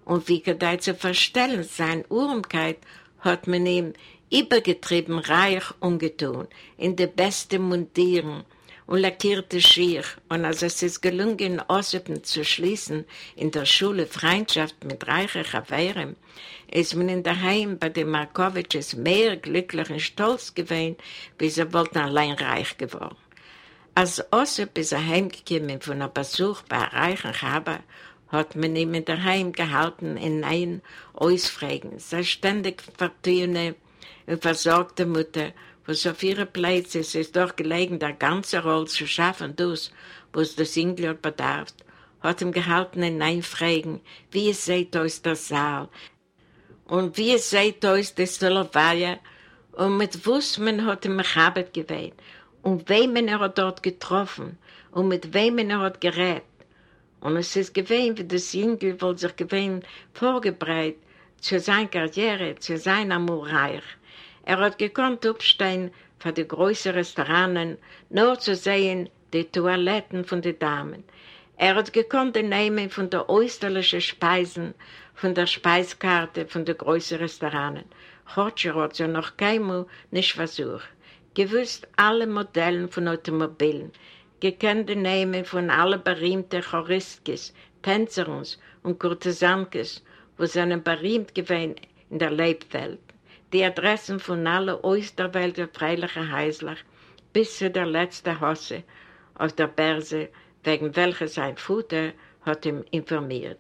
Und wie gedeiht zu verstellen sein Urmkeit, hat man ihm übergetrieben reich umgetun, in die beste Mundieren, und lackierte schier. Und als es ist gelungen, Ossipen zu schließen, in der Schule Freundschaft mit reichen Chaveren, ist man in der Heim bei den Markowitsches mehr glücklich und stolz gewesen, wie sie wollten allein reich geworden. Als Ossip ist er heimgekommen von einem Besuch bei reichen Chaber, hat man ihn in der Heim gehalten in ein Ausfragen. Sei ständig vertüne und versorgte Mutter, was auf ihre Plätze ist, ist doch gelegen, der ganze Roll zu schaffen, das, was das Inglot bedarf, hat ihm gehalten in Einfragen, wie es seht aus der Saal, und wie es seht aus der Slowakei, und mit was man hat ihm Chabad gewählt, und wem er hat dort getroffen, und mit wem er hat gerät. Und es ist gewesen, wie das Jüngel wohl sich gewesen vorgebreitet zu seiner Karriere, zu seiner Murreich. Er hat gekonnt aufstehen für die größeren Restauranten, nur zu sehen die Toiletten von den Damen. Er hat gekonnt nehmen von der österlichen Speisen, von der Speiskarte von den größeren Restauranten. Hotscher hat sie noch keinmal nicht versucht. Gewusst alle Modellen von Automobilen, gekannt nehmen von allen berühmten Choriskes, Tänzerons und Kurtisankes, wo sie berühmt gewesen in der Lebwelt die Adressen von allen Osterwälder freilichen Heißler bis zu der letzten Hosse aus der Börse, wegen welcher sein Futter hat ihm informiert.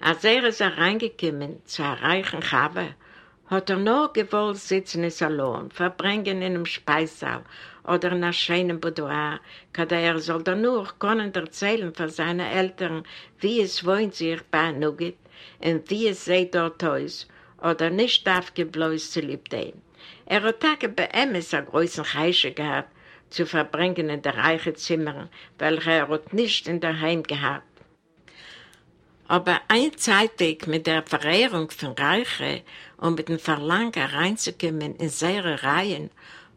Als er ist reingekommen zu reichen Chave, hat er nur gewollt sitzen im Salon, verbringen in einem Speissaal oder in einem schönen Boudoir, kann er soll dann nur können erzählen von seinen Eltern, wie es wohnt sich bei Nugget und wie es sieht dort aus oder nicht darf gebläust zu lieb dem. Er hat Tage bei Emmes eine große Heische gehabt, zu verbringen in der reichen Zimmer, welche er hat nicht in der Heim gehabt. Aber ein Zeitweg mit der Verehrung von Reiche und mit dem Verlangen reinzukommen in seine Reihen,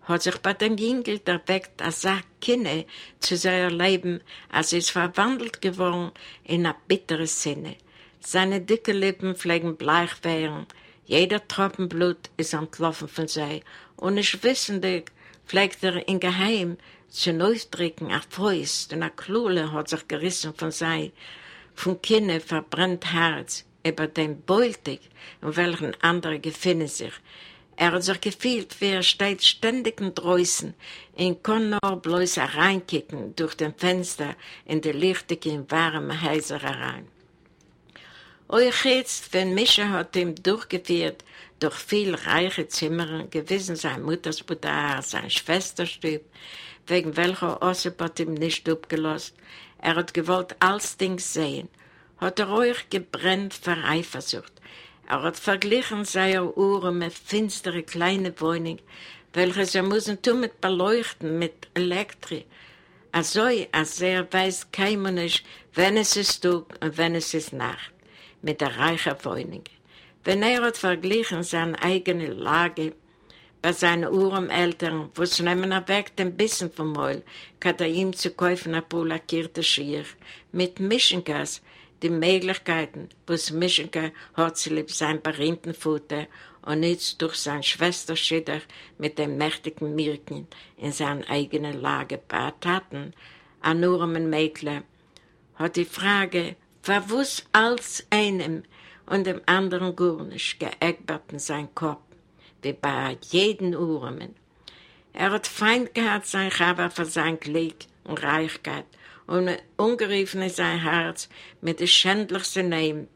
hat sich bei dem Jüngel erweckt, als er Kinne zu seinem Leben, als es verwandelt geworden in eine bittere Sinne. Seine dicke Lippen pflegen bleich werden, jeder Tropfen Blut ist entlaufen von sei, und nicht wissendig pflegt er in Geheim zu ausdrücken, a Fäust und a Klule hat sich gerissen von sei, von Kinne verbrennt Herz, über den Beutig, in welchen andere gefinden sich. Er hat sich gefühlt, wie er steht ständig in Draußen, in kann nur bloß hereinkicken durch den Fenster in die lichtigen, warmen Häuser herein. Euch jetzt, wenn Mischa hat ihm durchgeführt durch viel reiche Zimmer, gewissen sein Mutters sein Schwesterstüb, wegen welcher Ossip hat ihm nicht abgelost. Er hat gewollt alles Ding sehen, hat er euch gebrennt für Eifersucht. Er hat verglichen seine Uhren mit finstere kleine Wohnung, welche sie müssen tun mit Beleuchten, mit Elektrik. Also, als er weiß kein Mensch, wenn es ist Tag und wenn es ist Nacht mit der reichen Wohnung. Wenn er hat verglichen seine eigene Lage bei seinen Ureneltern, wo es nehmen er weg den Bissen vom Maul, kann er ihm zu kaufen ein paar lackierte Schier, mit Mischengas, die Möglichkeiten, wo es Mischenka hat sie lieb sein berühmten Futter und nicht durch seine Schwester Schitter mit dem mächtigen Mirken in seiner eigenen Lage bei Taten, an Uremen Mädle, hat die Frage, verwuss als einem und dem anderen Gurnisch geegbert in sein Kopf, bei jedem Uremen. Er hat Feind gehabt, sein Chava für sein Glück und Reichkeit und ungeriefen in sein Herz mit der schändlichsten Namen.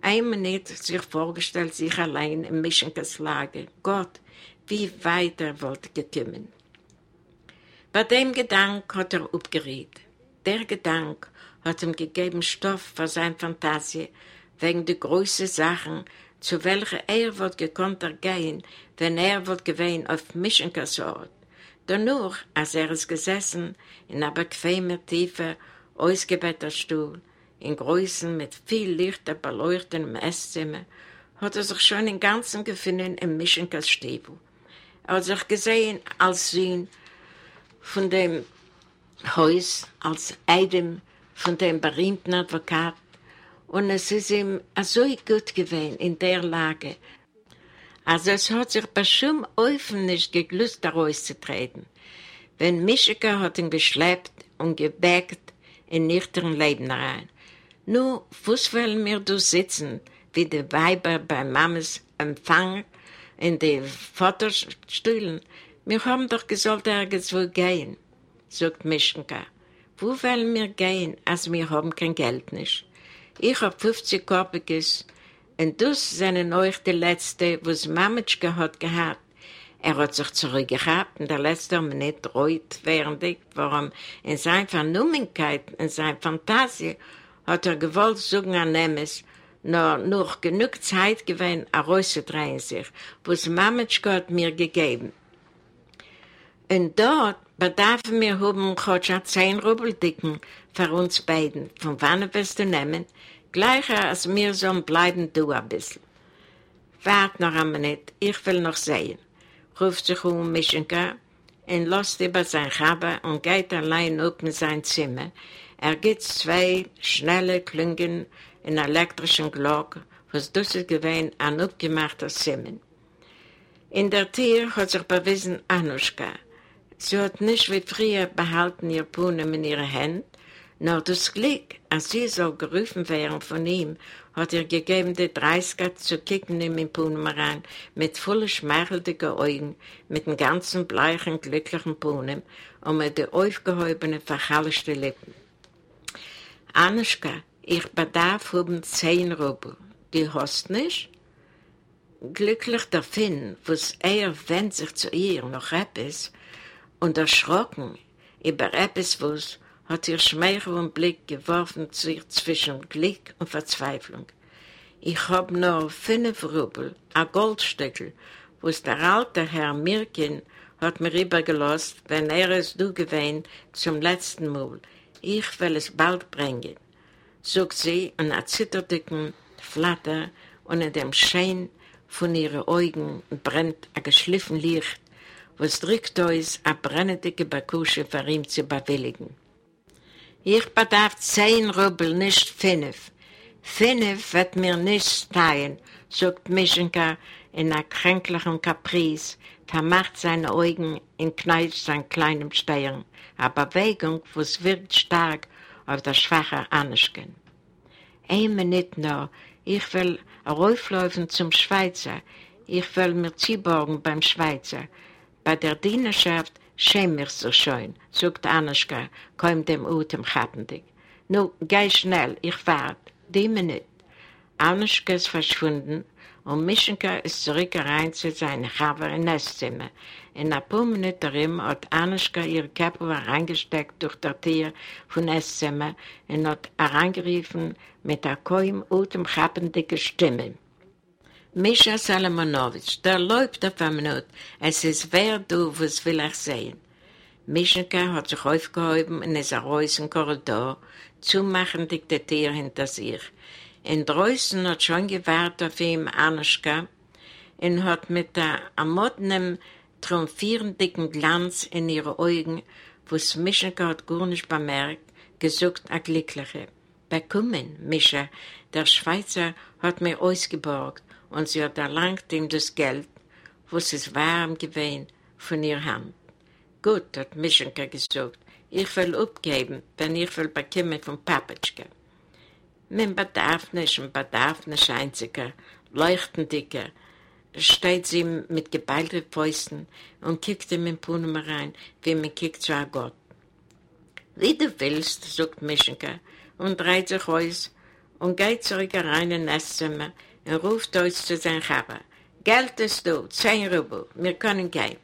Einmal nicht sich vorgestellt, sich allein im Mischenkes Lage. Gott, wie weit er wollte gekommen. Bei dem Gedanke hat er aufgeregt. Der Gedanke hat ihm gegeben Stoff für seine Fantasie, wegen der großen Sachen, zu welcher er wird gekonnt ergehen, wenn er wird gewesen auf Mischenkers Ort. Danach, als er ist gesessen, in einer bequemen, tiefen, ausgebetteter Stuhl, in Größen mit viel Lichter beleuchtetem Esszimmer, hat er sich schon im Ganzen gefunden im Mischenkers Stiefel. Er hat sich gesehen als Sohn von dem Haus, als Eidem von dem berühmten Advokat, und es ist ihm so gut gewesen in der Lage, also es hat sich schon Öfen nicht geglückt, daraus zu treten. Wenn Mischika hat ihn geschleppt und gebackt in nüchtern Leben rein. Nur, was wollen wir da sitzen, wie die Weiber bei Mamas Empfang in den Vaterstühlen? Wir haben doch gesagt, irgendwo gehen, sagt Mischka. Wo wollen wir gehen, als wir haben kein Geld nicht? Ich hab 50 Korpiges und das sind euch die letzte, was Mametschke hat gehabt. Er hat sich zurückgehabt und der letzte hat mir nicht reut, während ich, warum in seiner Vernummenkeit, in seiner Fantasie, hat er gewollt sagen an Nemes, nur noch genug Zeit gewesen, er rauszudrehen sich, was Mametschke hat mir gegeben. Und dort bedarf mir haben Kotscha zehn Rubel dicken für uns beiden. Von wann wirst du nehmen? Gleicher als mir so bleiben du ein bisschen. Wart noch eine Minute, ich will noch sehen. Ruft sich um Mischenka und lässt über sein Chaber und geht allein up in sein Zimmer. Er gibt zwei schnelle Klüngen in elektrischen Glock, was das ist gewesen ein abgemachter Zimmer. In der Tür hat sich bewiesen Anuschka. Sie hat nicht wie früher behalten ihr Puhnen in ihren Händen, nur das Glück, als sie so gerufen wären von ihm, hat ihr gegeben, die Dreißiger zu kicken in den Puhnen rein, mit voller schmeichelnden Augen, mit dem ganzen bleichen, glücklichen Puhnen und mit den aufgehäubenen, verhallischten Lippen. Anuschka, ich bedarf um zehn Rubel. Die hast nicht? Glücklich der Finn, was er wendet sich zu ihr noch etwas, und erschrocken über etwas, was hat ihr schmeichel Blick geworfen zwischen Glück und Verzweiflung. Ich hab nur fünf Rubel, ein Goldstückel, was der alte Herr Mirkin hat mir übergelost, wenn er es du gewähnt zum letzten Mal. Ich will es bald bringen, sagt sie in einer zitterdicken Flatter und in dem Schein von ihren Augen brennt ein geschliffen Licht, was drückt uns eine brennende Bakusche für ihn zu bewilligen. Ich bedarf zehn Rubel, nicht fünf. Fünf wird mir nicht stehen, sagt Mischenka in einer kränklichen Caprice, vermacht seine Augen und kneift sein kleinem Stirn, eine Bewegung, was wirkt stark auf das schwache Anischken. Ein Minute noch, ich will rauflaufen zum Schweizer, ich will mir zuborgen beim Schweizer. Bei der Dienerschaft Schäm mich so schön, sagt Anuschka, kaum dem Atem kappendig. Nu, geh schnell, ich wart, die Minute. Anuschka ist verschwunden und Mischenka ist zurück rein zu seinem Chaber im Nestzimmer. In ein paar Minuten hat Anuschka ihre Kappe reingesteckt durch das Tier vom Esszimmer und hat hereingerufen mit einer kaum atemkappendigen Stimme. Mischa Salomonowitsch, der läuft auf eine Minute. Es ist wer du, was will ich sehen. Mischenka hat sich aufgehoben ist raus im Korridor, zumachen Diktatur hinter sich. In draußen hat schon gewartet auf ihm Anuschka und hat mit der ermordenen, triumphierenden Glanz in ihren Augen, was Mischenka hat gar nicht bemerkt, gesucht a Glückliche. Bekommen, Mischa, der Schweizer hat mir ausgeborgt und sie hat erlangt ihm das Geld, was es warm gewesen von ihrer Hand. Gut, hat Mischenka gesagt, ich will abgeben, wenn ich will bekommen von Papatschka. Man bedarf nicht, man bedarf einziger, leuchtendiger, steht sie mit geballten Fäusten und kickt ihm in Punem rein, wie man kickt zu einem Gott. Wie du willst, sagt Mischenka und dreht sich aus und geht zurück rein in das Esszimmer, und ruft uns zu seinem Chava. Geld ist du, zehn Rubel, wir können gehen.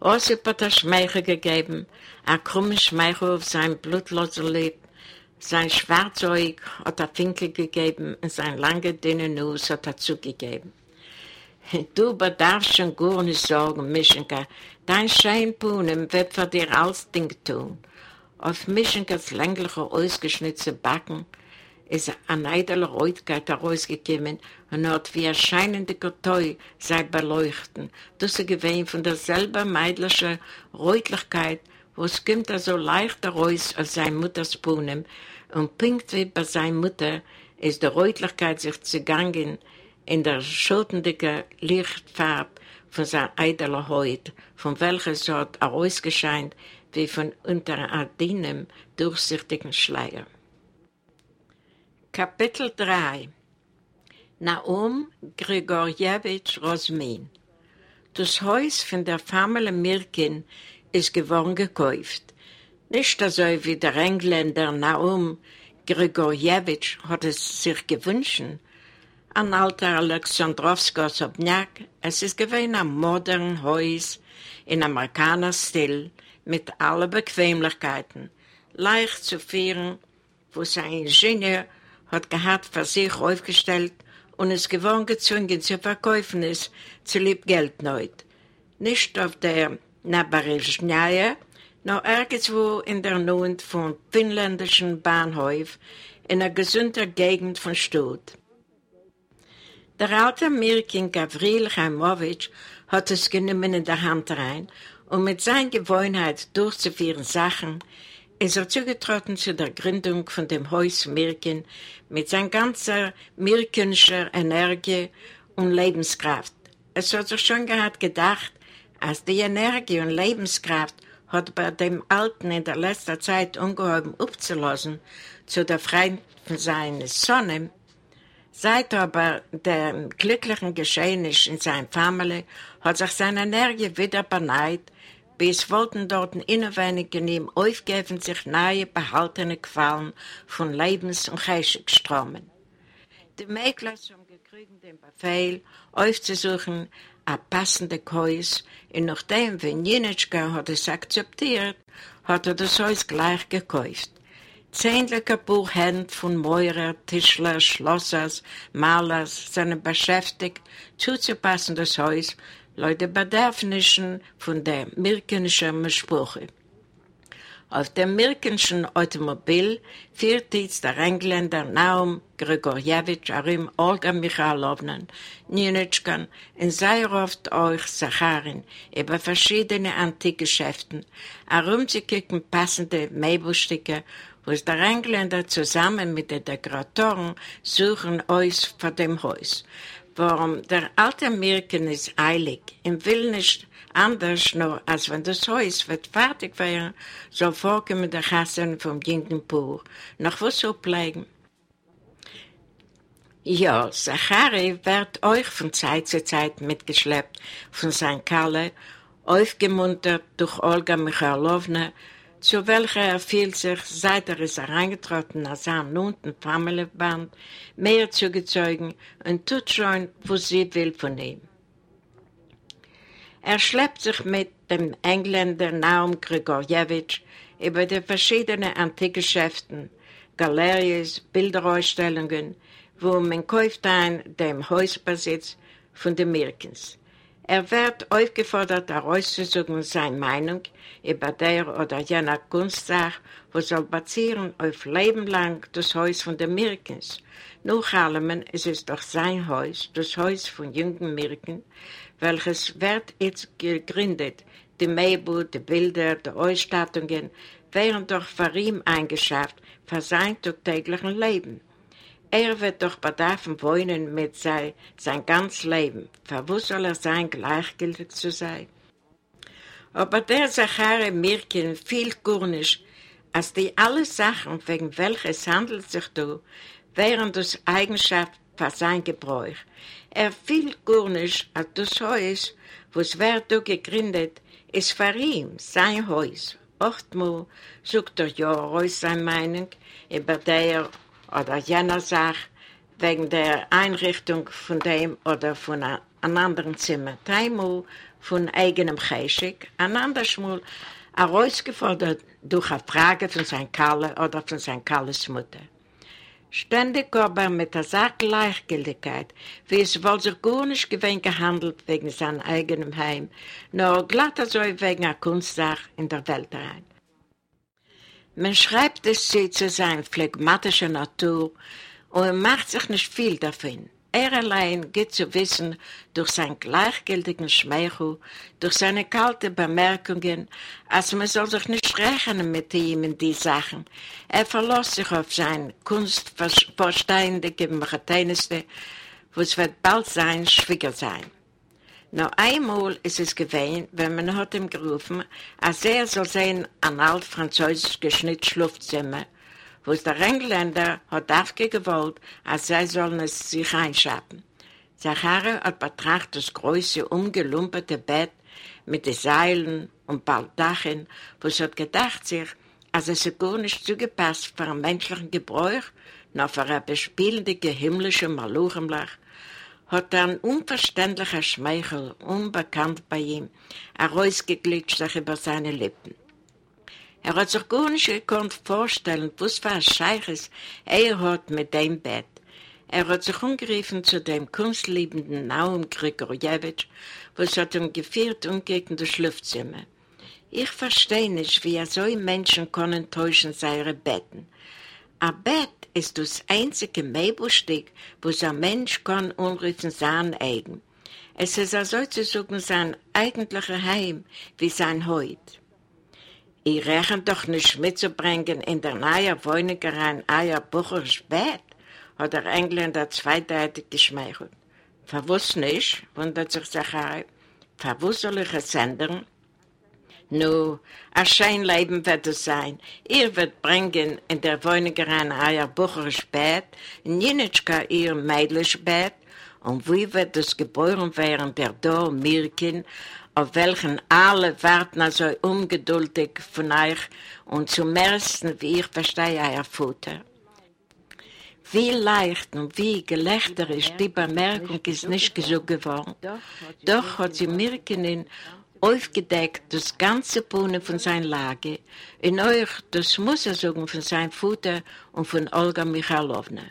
Osip hat er Schmeichel gegeben, ein krummer Schmeichel auf sein blutloser Leb, Sein Schwarzäug hat er Finkel gegeben und sein lange, dünne Nuss hat er zugegeben. *laughs* Du bedarfst schon gar nicht sorgen, Mischenka. Dein Scheinpunem wird für dir alles Ding tun. Auf Mischenkas längliche, ausgeschnitzte Backen ist eine eidele Reutkeit herausgekommen und hat wie erscheinende Kartoi sei beleuchten. Das ist gewesen von derselben meidlichen Reutlichkeit, wo es kommt so leicht heraus aus seiner Mutters Punem und pinkt wie bei seiner Mutter ist die Reutlichkeit sich zugangen in der schotendicke Lichtfarbe von seiner eidelen Haut, von welcher es hat herausgescheint wie von unter einem durchsichtigen Schleier. Kapitel 3 Naum Grigorjewitsch Rosmin Das Haus von der Familie Mirkin ist geworden gekauft. Nicht so wie der Engländer Naum Grigorjewitsch hat es sich gewünscht. Ein alter Alexandrowska Sobniak, es ist gewesen ein modernes Haus in Amerikaner-Stil mit allen Bequemlichkeiten, leicht zu führen, wo sein Ingenieur hat gehabt für sich aufgestellt und es gewohnt gezwungen zu verkaufen ist, zu lieb Geld nicht. Nicht auf der Nabarezhnaya, noch irgendwo in der Nähe von finnländischen Bahnhof in einer gesunden Gegend von Stutt. Der alte Mirkin Gavril Chaimowitsch hat es genommen in der Hand rein und mit seiner Gewohnheit durchzuführen Sachen ist er zugetreten zu der Gründung von dem Haus Mirken mit seiner ganzen mirkenscher Energie und Lebenskraft. Es hat sich schon gehabt gedacht, als die Energie und Lebenskraft hat bei dem Alten in der letzten Zeit ungeheuer aufzulassen zu der Freund von seines Sohnes, Seit aber dem glücklichen Geschehnis in seiner Familie hat sich seine Energie wieder beneid bis wollten dort innerwenig in ihm aufgeben sich neue behaltene Qualen von Lebens- und Geistesströmen. Die Mäkler haben gekriegt den Befehl, aufzusuchen, ein passende Käus, und nachdem, wenn Jenitschka hat es akzeptiert, hat er das Haus gleich gekauft. Zehnliche Buchhände von Meurer, Tischler, Schlossers, Malers sind beschäftigt, zuzupassen das Haus Leute Bedürfnissen von der Mirkenischen Mischproche. Auf dem Mirkenischen Automobil führt jetzt der Engländer Naum Grigorjewitsch, Arim Olga Michalowna, Nienitschkan und sehr oft auch Sacharin über verschiedene Antikgeschäften, herumzukicken passende Möbelstücke, wo der Engländer zusammen mit den Dekoratoren suchen aus vor dem Haus warum der alte Mirken ist eilig und will nicht anders nur, als wenn das Haus wird fertig wäre, so vorkommen der Hassan vom jungen Pur. Noch was so bleiben? Ja, Zachari wird euch von Zeit zu Zeit mitgeschleppt von St. Kalle, aufgemuntert durch Olga Michalowna, zu welcher er fühlt sich, seit er ist hereingetreten als seinem nunten Familienband, mehr zugezeugen und tut schon, was sie will von ihm. Er schleppt sich mit dem Engländer Naum Grigorjewitsch über die verschiedenen Antikgeschäften, Galeries, Bilderausstellungen, wo man kauft ein dem Hausbesitz von den Mirkens. Er wird aufgefordert, herauszusuchen seine Meinung über der oder jener Kunstsache, wo soll basieren auf Leben lang das Haus von den Mirkens. Nach allem ist es doch sein Haus, das Haus von jungen Mirken, welches wird jetzt gegründet. Die Möbel, die Bilder, die Ausstattungen werden doch für ihn eingeschafft, für sein tagtäglichen Leben. Er wird doch bedarfen wohnen mit sein, sein ganzes Leben. Wo soll er sein, gleichgültig zu sein? Aber der Zachare Mirkin viel nicht, als die alle Sachen, wegen welches handelt sich da, wären das Eigenschaft für sein Gebräuch. Er fiel nicht, als das Haus, was wird da gegründet, ist für ihn sein Haus. Ochtmal sucht er ja aus seine Meinung über der oder jener Sache wegen der Einrichtung von dem oder von einem anderen Zimmer. Dreimal von eigenem Geschick, ein anderes Mal herausgefordert durch eine Frage von seinem Kalle oder von seinem Kalles Mutter. Ständig aber mit der Sachgleichgültigkeit, wie es wohl sich gar nicht gehandelt wegen seinem eigenen Heim, nur glatt so wegen einer Kunstsache in der Welt rein. Man schreibt es sie zu seiner phlegmatischen Natur und macht sich nicht viel davon. Er allein geht zu wissen durch seinen gleichgültigen Schmeichel, durch seine kalten Bemerkungen, als man soll sich nicht rechnen mit ihm in die Sachen. Er verlässt sich auf sein kunstverständige Mechaniste, wo es wird bald sein Schwieger sein. Noch einmal ist es gewesen, wenn man hat ihm gerufen, als er soll sein ein alt französisch geschnitzt Schlafzimmer, wo der Engländer hat aufgewollt, als sie sollen es sich einschaffen. Zachara hat betrachtet das große, umgelumperte Bett mit den Seilen und Baldachen, wo sie hat gedacht sich, als es gar nicht zugepasst für einen menschlichen Gebräuch, noch für ein bespielende himmlische Maluchenblach, hat ein unverständlicher Schmeichel, unbekannt bei ihm, herausgeglitscht sich über seine Lippen. Er hat sich gar nicht gekonnt vorstellen, was für ein Scheiches er hat mit dem Bett. Er hat sich umgerufen zu dem kunstliebenden Naum Grigorjewitsch, was hat ihm geführt und gegen das Schlafzimmer. Ich verstehe nicht, wie er so Menschen können täuschen seine Betten. Ein Bett ist das einzige Möbelstück, was ein Mensch kann umrufen sein eigen. Es ist also sozusagen sein eigentlicher Heim, wie sein Heut. Ich rechne doch nicht mitzubringen in der neuen Wohnung ein Eier Buchers Bett, hat der Engländer zweideutig geschmeichelt. Verwusst nicht, wundert sich Zachari. Verwusst soll ich es ändern? Nu, ein schön Leben wird es sein. Ihr wird bringen in der Wohnung ein Eier Buchers Bett, Ninitschka ihr Mädels Bett, und wie wird es geboren werden, der da Mirkin, auf welchen alle warten also ungeduldig von euch und zum ersten, wie ich verstehe, euer Futter. Wie leicht und wie gelächterisch die Bemerkung ist nicht so geworden. Doch hat sie Mirkenin aufgedeckt das ganze Bohnen von seiner Lage, in euch das muss er sagen von seinem Futter und von Olga Michalowna.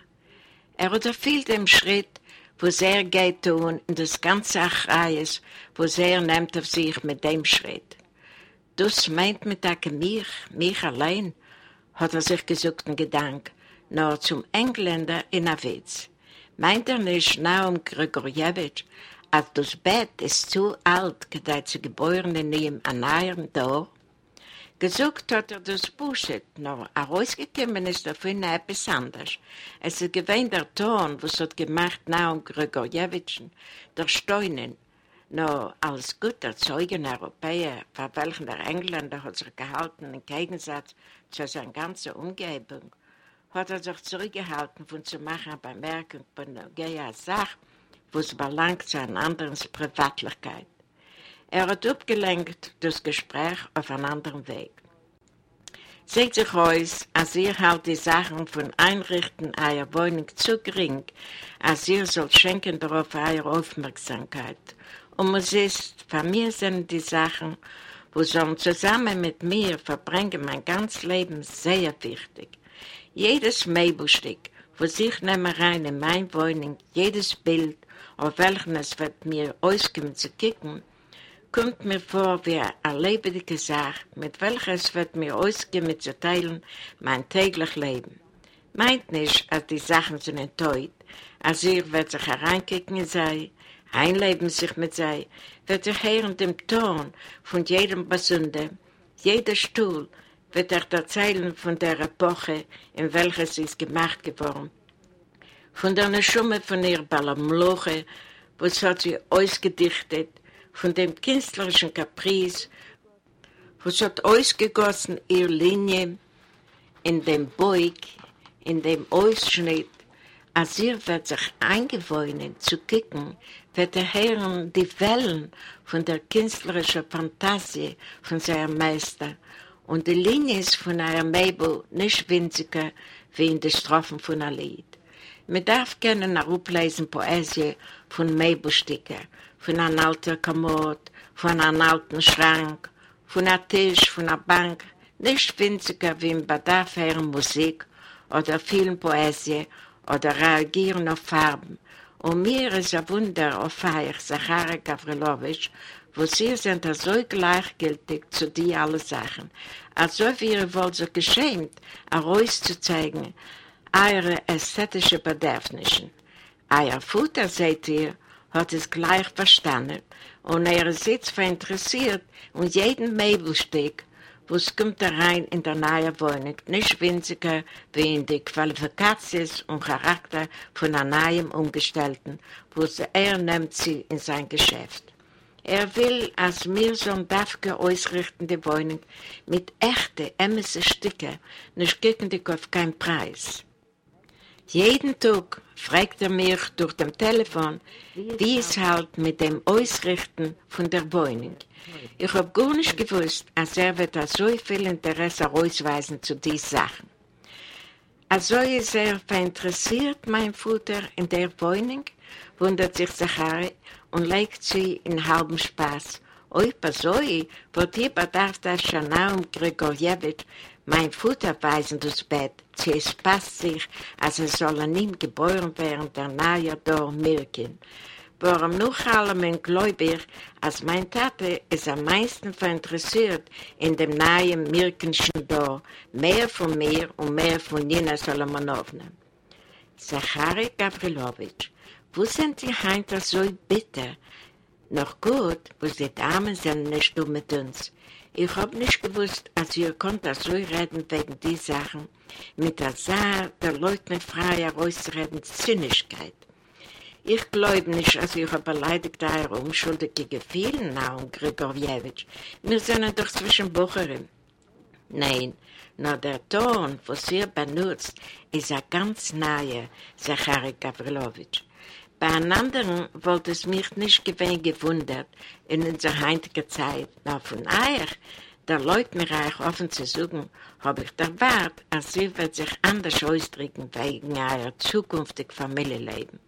Er hat viel dem Schritt, wo er geht tun in das ganze Achreis, wo er nimmt auf sich mit dem Schritt. Das meint mit der mich, mich allein, hat er sich gesucht in Gedanken, nur zum Engländer in Witz. Meint er nicht Naum Grigorjewitsch, als das Bett ist zu alt, gedeiht zu Geborenen nehmen an einem Dorf, Gesucht hat er das Buschet, nur herausgekommen ist davon etwas anderes. Es ist gewähnt der Ton, was hat gemacht Naum Grigorjewitschen, der Steunen. Nur als guter Zeugen Europäer, für welchen der Engländer hat sich gehalten, im Gegensatz zu seiner ganzen Umgebung, hat er sich zurückgehalten, von zu machen Bemerkung von einer Sache, was belangt zu einer anderen Privatlichkeit. Er hat abgelenkt das Gespräch auf einen anderen Weg. Seht sich aus, als ihr halt die Sachen von Einrichten eurer Wohnung zu gering, als ihr sollt schenken darauf eure Aufmerksamkeit. Und es ist, von mir sind die Sachen, wo sollen zusammen mit mir verbringen mein ganzes Leben sehr wichtig. Jedes Möbelstück, wo sich nehmen rein in meine Wohnung, jedes Bild, auf welchem es wird mir auskommen zu kicken, kommt mir vor wie eine lebendige Sache, mit welcher es wird mir ausgehen mitzuteilen, mein täglich Leben. Meint nicht, als die Sachen sind enttäut, als ihr wird sich hereinkicken in sei, einleben sich mit sei, wird er hören dem Ton von jedem Besünde, jeder Stuhl wird er erzählen von der Epoche, in welcher sie ist gemacht geworden, von der Schumme von ihr Balamloche, was hat sie ausgedichtet, von dem künstlerischen Caprice, was hat ausgegossen ihre Linie in dem Beug, in dem Ausschnitt, als ihr wird sich eingewöhnen zu kicken, wird er hören die Wellen von der künstlerischen Fantasie von seinem Meister und die Linie ist von einem Mäbel nicht winziger wie in den Strophen von einem Lied. Man darf gerne nachlesen Poesie von Mäbelstücken, von einem alten Kommod, von einem alten Schrank, von einem Tisch, von einer Bank, nicht winziger wie im Bedarf hören Musik oder Filmpoesie oder reagieren auf Farben. Und mir ist ein Wunder auf euch, Zachary Gavrilowitsch, wo sie sind so gleichgültig zu dir alle Sachen, als ob ihr wollt so geschämt, herauszuzeigen, eure ästhetische Bedürfnisse. Euer Futter, seht ihr, hat es gleich verstanden und er ist jetzt verinteressiert und jeden Möbelstück, was kommt rein in der neue Wohnung, nicht winziger wie in die Qualifikations und Charakter von einem neuen Umgestellten, wo er nimmt sie in sein Geschäft. Er will, als mir so ein Dafke ausrichten die Wohnung mit echten, emmese Stücke, nicht gegen die auf keinen Preis. Jeden Tag fragt er mich durch dem Telefon, wie es halt mit dem Ausrichten von der Wohnung. Ich habe gar nicht gewusst, als er wird so viel Interesse ausweisen zu diesen Sachen. Also ist er verinteressiert, mein Futter, in der Wohnung, wundert sich Zachary und legt sie in halbem Spaß. Oi, Pasoi, wird hier bedarf das Schanaum Grigorjewitsch mein Futter weisen das Bett, sie es passt sich, als er soll an ihm geboren werden, der nahe Dor Mirkin. Warum noch allem ein Gläubiger, als mein Tate ist am meisten verinteressiert in dem nahen Mirkenschen Dor, mehr von mir und mehr von Nina Solomonowna. Zachary Gavrilowitsch, wo sind die Heinter so bitter? Noch gut, wo die Damen sind nicht nur mit uns. Ich hab nicht gewusst, als ihr konnt das so reden wegen die Sachen, mit der Saar der Leute mit freier auszureden, Sinnigkeit. Ich glaube nicht, als ich habe beleidigt eure unschuldige Gefühle, Naum Grigorjewitsch. Wir sind doch zwischen Bucherin. Nein, nur der Ton, was ihr benutzt, ist ein ganz neuer, Zachary Gavrilowitsch. Bei einem anderen wollte es mich nicht gewinn gewundert in unserer heutigen Zeit. Na, von euch, der Leute mir euch offen zu suchen, habe ich erwartet, als sie wird sich anders ausdrücken wegen eurer zukünftigen Familienleben.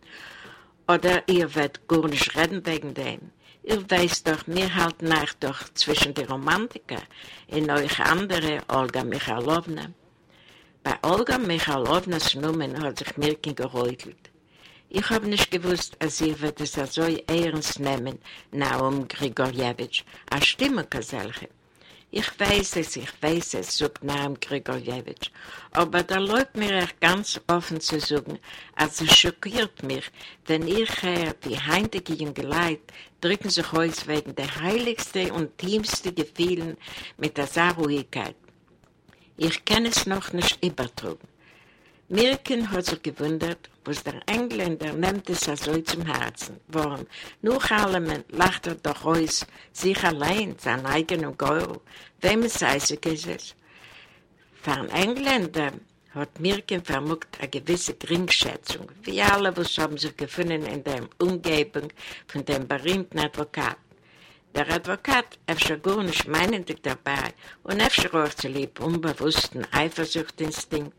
Oder ihr werdet gar nicht reden wegen dem. Ihr weißt doch, wir halten euch doch zwischen den Romantiker in euch andere, Olga Michalowna. Bei Olga Michalownas Nummern hat sich Mirkin geräutelt. Ich habe nicht gewusst, als ihr wird es so ernst nehmen, Naum Grigorjewitsch, als Stimme solche. Ich weiß es, ich weiß es, sagt Naum Grigorjewitsch, aber da läuft mir echt ganz offen zu sagen, als es schockiert mich, denn ich höre, die heintige junge Leute drücken sich aus wegen der heiligsten und tiefsten Gefühlen mit der Saarruhigkeit. Ich kann es noch nicht übertragen. Mirken hat sich gewundert, was der Engländer nimmt es so zum Herzen. Warum? Nach allem lacht er doch aus, sich allein, sein eigener Geul. Wem es eisig ist es? Für einen Engländer hat Mirken vermutet eine gewisse Geringschätzung, wie alle, was haben sich gefunden in der Umgebung von dem berühmten Advokat. Der Advokat, öfter gar nicht meinendig dabei und öfter auch zu lieb unbewussten Eifersuchtinstinkt,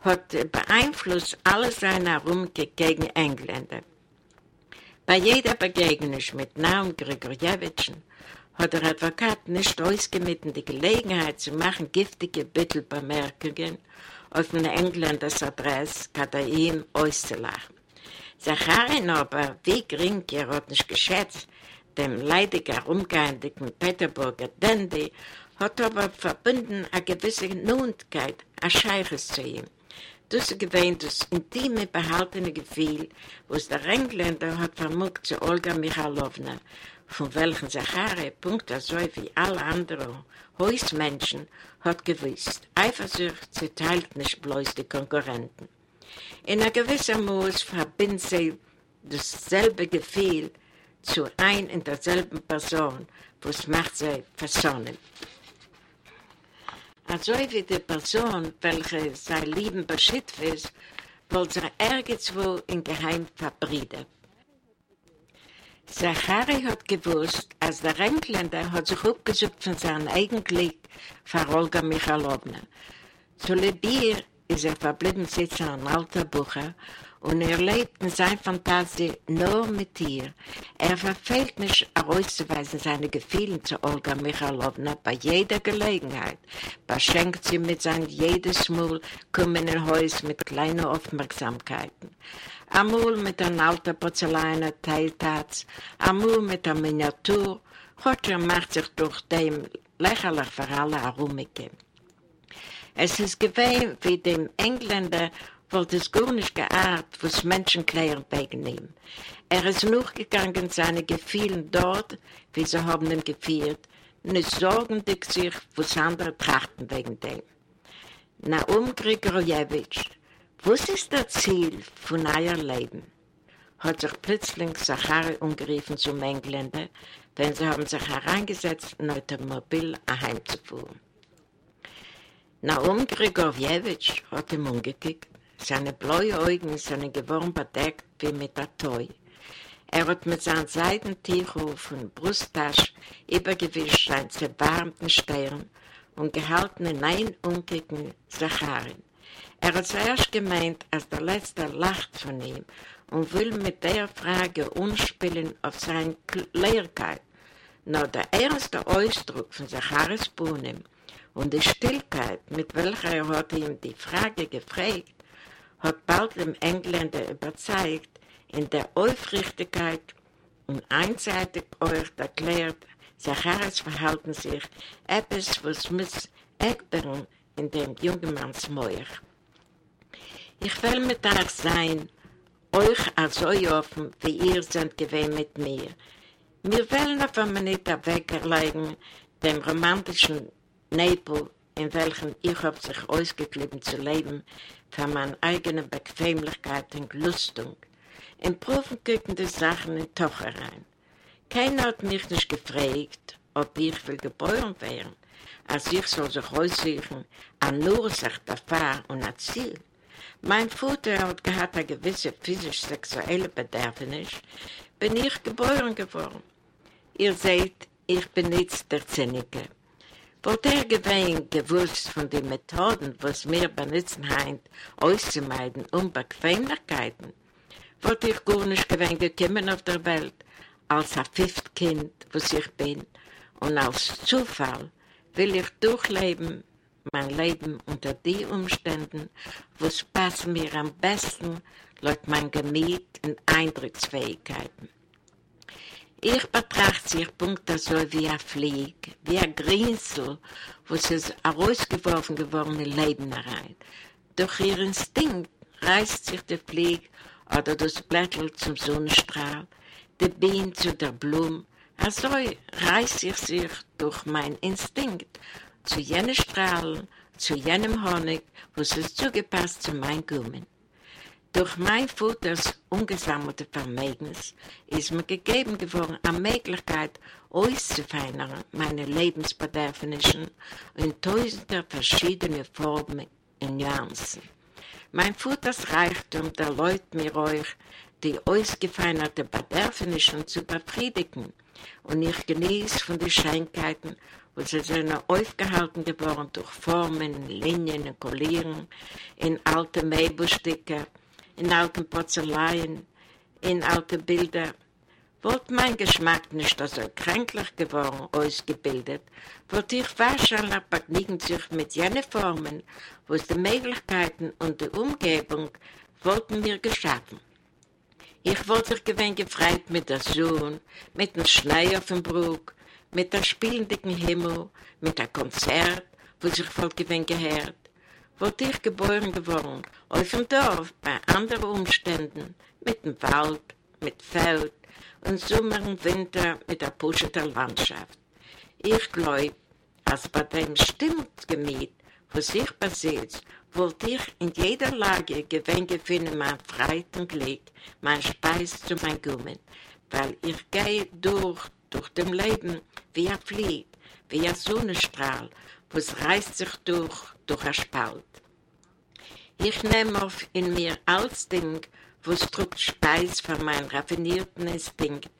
hat beeinflusst alle seine Herumke gegen Engländer. Bei jeder Begegnung mit Naum Grigorjewitschen hat der Advokat nicht ausgemitten die Gelegenheit zu machen, giftige Bittelbemerkungen auf den Engländers Adresse, kada ihm auszulachen. Zacharin aber, wie gering er hat nicht geschätzt, dem leidig herumgehenden Peterburger Dandy, hat aber verbunden eine gewisse Nundkeit, ein Scheiches zu ihm. Das gewähnt das intime, behaltene Gefühl, was der Engländer hat vermutet zu Olga Michalowna, von welchen Zachary, Punkt so wie alle anderen Hausmenschen, hat gewusst. Eifersucht zerteilt nicht bloß die Konkurrenten. In einer gewissen Maß verbindet sie dasselbe Gefühl zu ein in derselben Person, was macht sie versonnen. Also wie die Person, welche sein Leben beschützt ist, wollte sich irgendwo in Geheim verbrieden. Zachary hat gewusst, als der Engländer hat sich abgesucht von seinem eigenen Glück für Olga Michalowna. Zu Lebir ist er verblieben sitzen ein alter Bucher und er lebt in seiner Fantasie nur mit ihr. Er verfehlt nicht herauszuweisen seine Gefühle zu Olga Michalowna bei jeder Gelegenheit, beschenkt sie mit seinem jedes Mal kommenden Haus mit kleinen Aufmerksamkeiten. Amul mit einem alten Porzellaner Teiltatz, amul mit einer Miniatur, Roger macht sich durch dem lächerlich für alle herumgegeben. Es ist gewesen, wie dem Engländer wollte es gar nicht geahnt, was Menschen klären wegen ihm. Er ist noch gegangen, seine Gefühle dort, wie sie haben ihn geführt, nicht sorgendig sich, was andere trachten wegen dem. Naum Grigorjewitsch, was ist das Ziel von euer Leben? Hat sich plötzlich Zachari umgerufen zum Engländer, denn sie haben sich hereingesetzt, in ein Automobil heimzufahren. Naum Grigorjewitsch hat ihm umgekickt. Seine blauen Augen sind geworden bedeckt wie mit der Toi. Er hat mit seinem Seitentuch und Brusttasche übergewischt seinen zerbarmten Stern und gehalten in ein umgekickten Sacharin. Er hat zuerst gemeint, als der Letzte lacht von ihm und will mit der Frage umspielen auf seine Lehrkeit. Nur der erste Ausdruck von Zacharis Bohnen und die Stillkeit, mit welcher er hat ihm die Frage gefragt, hat bald dem Engländer überzeugt, in der Aufrichtigkeit und einseitig euch erklärt, Zacharis verhalten sich etwas, was muss ändern in dem jungen Manns Meuer. Ich will mit euch sein, euch so offen, wie ihr seid gewesen mit mir. Wir wollen auf einmal nicht wegerlegen, dem romantischen Nebel, in welchem ich habe sich ausgeklebt zu leben, für meine eigene Bequemlichkeit und Lustung. Im Profen gucken die Sachen in Toch herein. Keiner hat mich nicht gefragt, ob ich will geboren wäre, als ich soll sich aussuchen, an Ursache der Fahr und ein Ziel. Mein Vater hat gehabt eine gewisse physisch-sexuelle Bedürfnis, bin ich geboren geworden. Ihr seht, ich bin nicht der Zyniker. Wollte er gewähnt gewusst von den Methoden, was wir benutzen haben, auszumeiden Unbequemlichkeiten, wollte ich gar nicht gewähnt gekommen auf der Welt, als ein Fünftkind, was ich bin, und als Zufall will ich durchleben mein Leben unter die Umständen, was passt mir am besten laut mein Gemüt und Eindrucksfähigkeiten. Ich betrachte sich Punkte so wie ein Flieg, wie ein Grinsel, wo es ist herausgeworfen geworden in Leben herein. Durch ihr Instinkt reißt sich der Flieg oder das Blättel zum Sonnenstrahl, der Bienen zu der Blume, also reißt ich sich durch mein Instinkt zu jenen Strahlen, zu jenem Honig, wo ist zugepasst zu meinem Gummen. Durch mein Futters ungesammelte Vermögens ist mir gegeben geworden, eine Möglichkeit, auszufeinern meine Lebensbedürfnisse in tausender verschiedene Formen und Nuancen. Mein Futters Reichtum erläut mir euch, die ausgefeinerte Bedürfnisse zu befriedigen, und ich genieße von den Scheinkeiten und sie sind aufgehalten geworden durch Formen, Linien und Kollieren, in alte Möbelstücke, in alten Porzellan, in alte Bilder. Wollt mein Geschmack nicht so kränklich geworden, ausgebildet, wollte ich wahrscheinlich begnügen sich mit jenen Formen, wo es die Möglichkeiten und die Umgebung wollten mir geschaffen. Ich wollte sich gewinn gefreit mit der Sonne, mit dem Schnee auf dem Brug, mit der spielenden Himmel, mit der Konzert, wo sich voll gewinn gehört, wollte ich geboren geworden, auf dem Dorf, bei anderen Umständen, mit dem Wald, mit Feld und Sommer und Winter mit der Pusche der Landschaft. Ich glaube, als bei dem Stimmungsgemüt, was ich besitze, wollte ich in jeder Lage gewinn finden mein Freit und Glück, mein Speis zu mein Gummen, weil ich gehe durch durch dem Leben wie ein Flieg, wie ein Sonnenstrahl, was reißt sich durch, durch ein Spalt. Ich nehme auf in mir alles Ding, was drückt Speis für mein raffinierten Instinkt,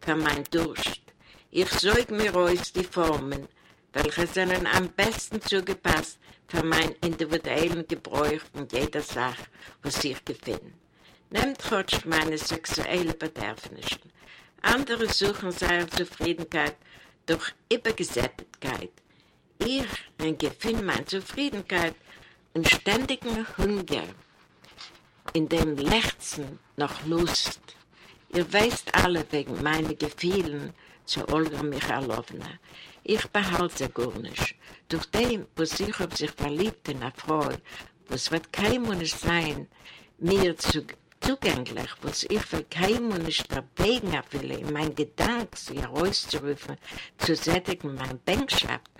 für mein Durst. Ich säug mir aus die Formen, welche sind am besten zugepasst für meinen individuellen Gebräuch und jeder Sache, was ich gefinde. Nehmt trotz meine sexuellen Bedürfnisse. Andere suchen seine Zufriedenheit durch Übergesättigkeit. Ich empfinde meine Zufriedenheit und ständigen Hunger in dem Lechzen nach Lust. Ihr weißt alle wegen meiner Gefühlen zu Olga Michalowna. Ich behalte sie gar nicht. Durch dem, was ich auf sich verliebt in eine Frau, was wird kein Mensch sein, mir zu, zugänglich, was ich will kein Mensch dagegen will, in mein Gedanken sie herauszurufen, zu sättigen mein Bänkschaft,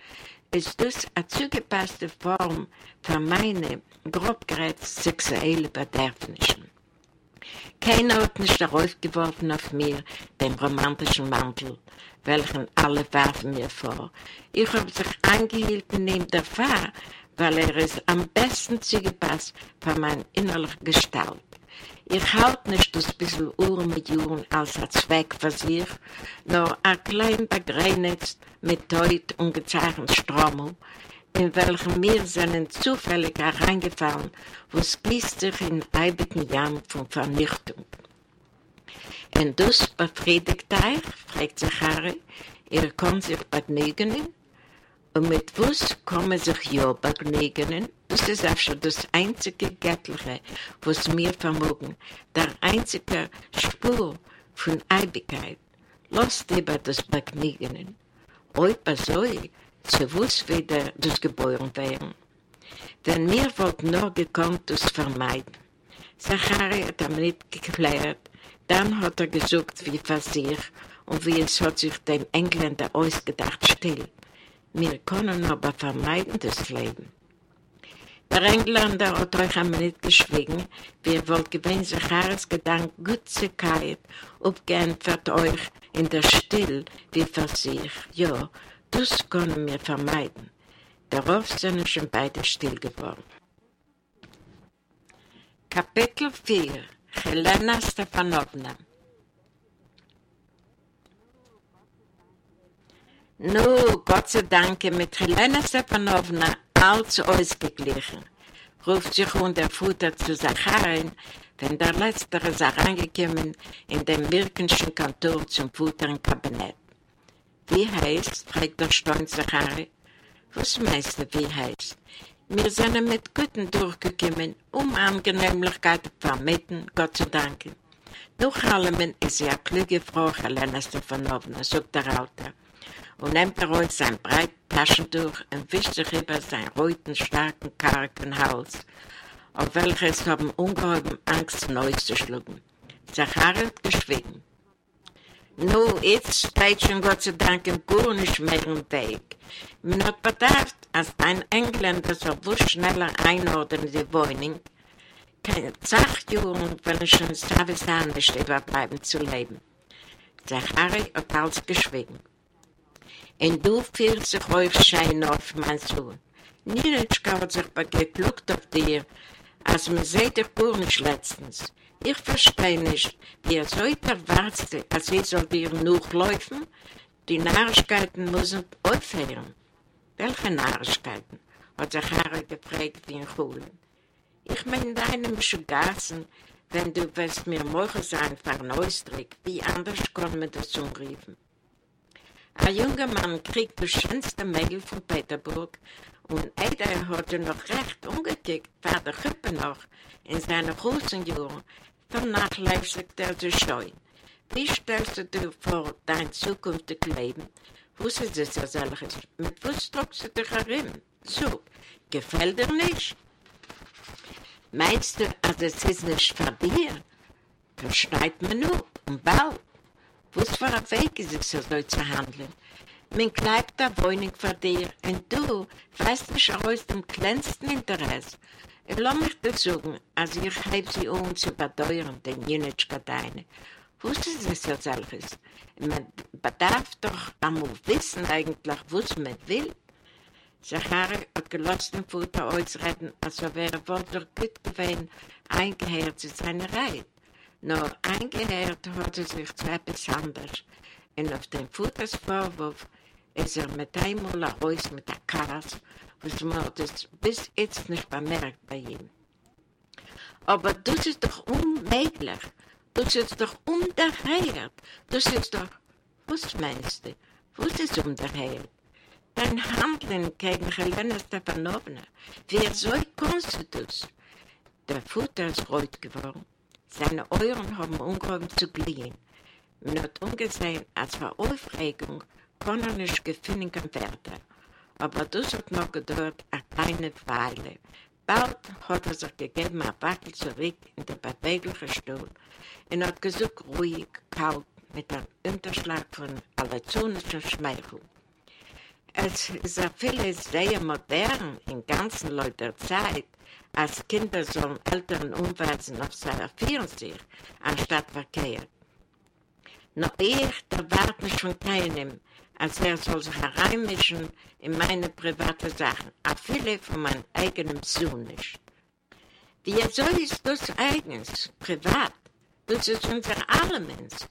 ist das eine zugepasste Form für meine grobgerät sexuelle Bedürfnisse. Keiner hat nicht darauf geworfen auf mir den romantischen Mantel, welchen alle warfen mir vor. Ich habe sich angehielten neben der Fahr, weil er es am besten zugepasst für meine innerliche Gestalt. Ich halte nicht das bisschen Uhr mit Juren als ein Zweck für sich, nur ein klein begrenztes mit Teut und gezeichnet Strommel, in welchem mir seinen zufällig hereingefallen, wo es gießt sich in eibigen Jahren von Vernichtung. Und das befriedigt euch, fragt sich Harry, ihr könnt sich begnügen, und mit was kommen sich ja begnügen? Das ist auch schon das einzige Göttliche, was wir vermogen, der einzige Spur von Eibigkeit. Lasst lieber das Begnügen. Euch soll, zu was wieder das geboren werden. Wenn mir wollt nur gekonnt das vermeiden. Zachari hat ihm nicht geklärt, dann hat er gesucht wie für sich und wie es hat sich dem Engländer ausgedacht still. Wir können aber vermeiden das Leben. Der Engländer hat euch einmal nicht geschwiegen, wie ihr wollt gewinnen, Zacharis Gedank Gutzigkeit abgeantwortet euch in der Still wie für sich. Ja, das können wir vermeiden. Darauf sind schon beide still geworden. Kapitel 4 Helena Stefanovna Nu, Gott sei Dank, mit Helena Stefanovna alles ausgeglichen, ruft sich unter Futter zu Zacharin, wenn der Letztere ist reingekommen in den Wirkenschen Kantor zum Futterkabinett. Wie heißt, fragt der Stolz Zachari. Was meinst du, wie heißt? Wir sind mit Guten durchgekommen, um Angenehmlichkeiten zu vermitteln, Gott zu danken. Nach allem ist sie eine kluge Frau, Helena Stefanovna, sagt der Alte, und nimmt er heute sein breites Taschentuch und wischt sich über seinen roten, starken, kargen Hals, auf welches haben ungeheuer Angst, neu zu schlucken. Zachari hat geschwiegen. Nu, jetzt steht schon Gott sei Dank im gar nicht mehr im Weg. Man hat bedarf, als ein Engländer so wusch schneller einordnen in die Wohnung, keine Zachjungen, wenn es schon Savisan nicht überbleiben zu leben. Zachari hat alles geschwiegen. Und du fühlst sich euch schein auf, mein Sohn. Nienitschka hat sich gegluckt auf dir, als man seht dich gar nicht letztens. Ich verstehe nicht, wie er sollte erwarten, als ich soll dir nachlaufen. Die Narrigkeiten müssen aufhören. Welche Narrigkeiten? hat sich Harry gefragt in Schulen. Ich meine deinem Schugassen, wenn du willst mir morgen sein verneustrick, wie anders kann man das umriefen. Ein junger Mann kriegt das schönste Mail von Peterburg und Eider hatte noch recht umgekickt, war der Küppe noch in seinen großen Jahren, vernachlässigt er sich schon. Wie stellst du dir vor dein zukünftiges Leben? Wusstest du das solches? Mit was drückst du dich herin? So, gefällt dir nicht? Meinst du, also es ist nicht für dir? Versteht man nur, und bald. Was für ein Weg ist es, so zu handeln? Man bleibt der Wohnung für dir und du weißt nicht aus dem kleinsten Interesse. Lass mich dir sagen, als ich habe sie um zu bedeuern, den Jünitschka deine. Wussten Sie so solches? Man bedarf doch einmal wissen eigentlich, was man will. Zachari hat gelassen den Futter ausreden, als wäre wohl doch gut gewesen, eingehört zu seiner Reihe. Nur eingehört hat er sich zu etwas anderes. Und auf den Futters Vorwurf ist er mit einmal raus mit der Kass, was man das bis jetzt nicht bemerkt bei ihm. Aber das ist doch unmöglich. Das ist doch unterheilt. Das ist doch, was meinst du? Was ist unterheilt? Dein Handeln gegen Helena Stefanovna, wer soll kannst du das? Der Futter ist rot geworden. Seine Ohren haben umgehoben zu glühen. Man hat umgesehen, als vor Aufregung kann er nicht gefunden werden. Aber das hat noch gedauert eine kleine Weile. Bald hat er sich gegeben, ein Wackel zurück in den beweglichen Stuhl und hat gesagt, ruhig, kalt, mit einem Unterschlag von allezonischen Schmeichel. Es ist vieles sehr modern in ganzen Leuten Zeit, als Kinder sollen Eltern umweisen auf seiner 40, anstatt verkehrt. Noch ich erwarte von keinem, als er soll sich hereinmischen in meine private Sachen, auch viele von meinem eigenen Sohn nicht. Wie soll ist das eigens, privat? Das ist unser Allermens.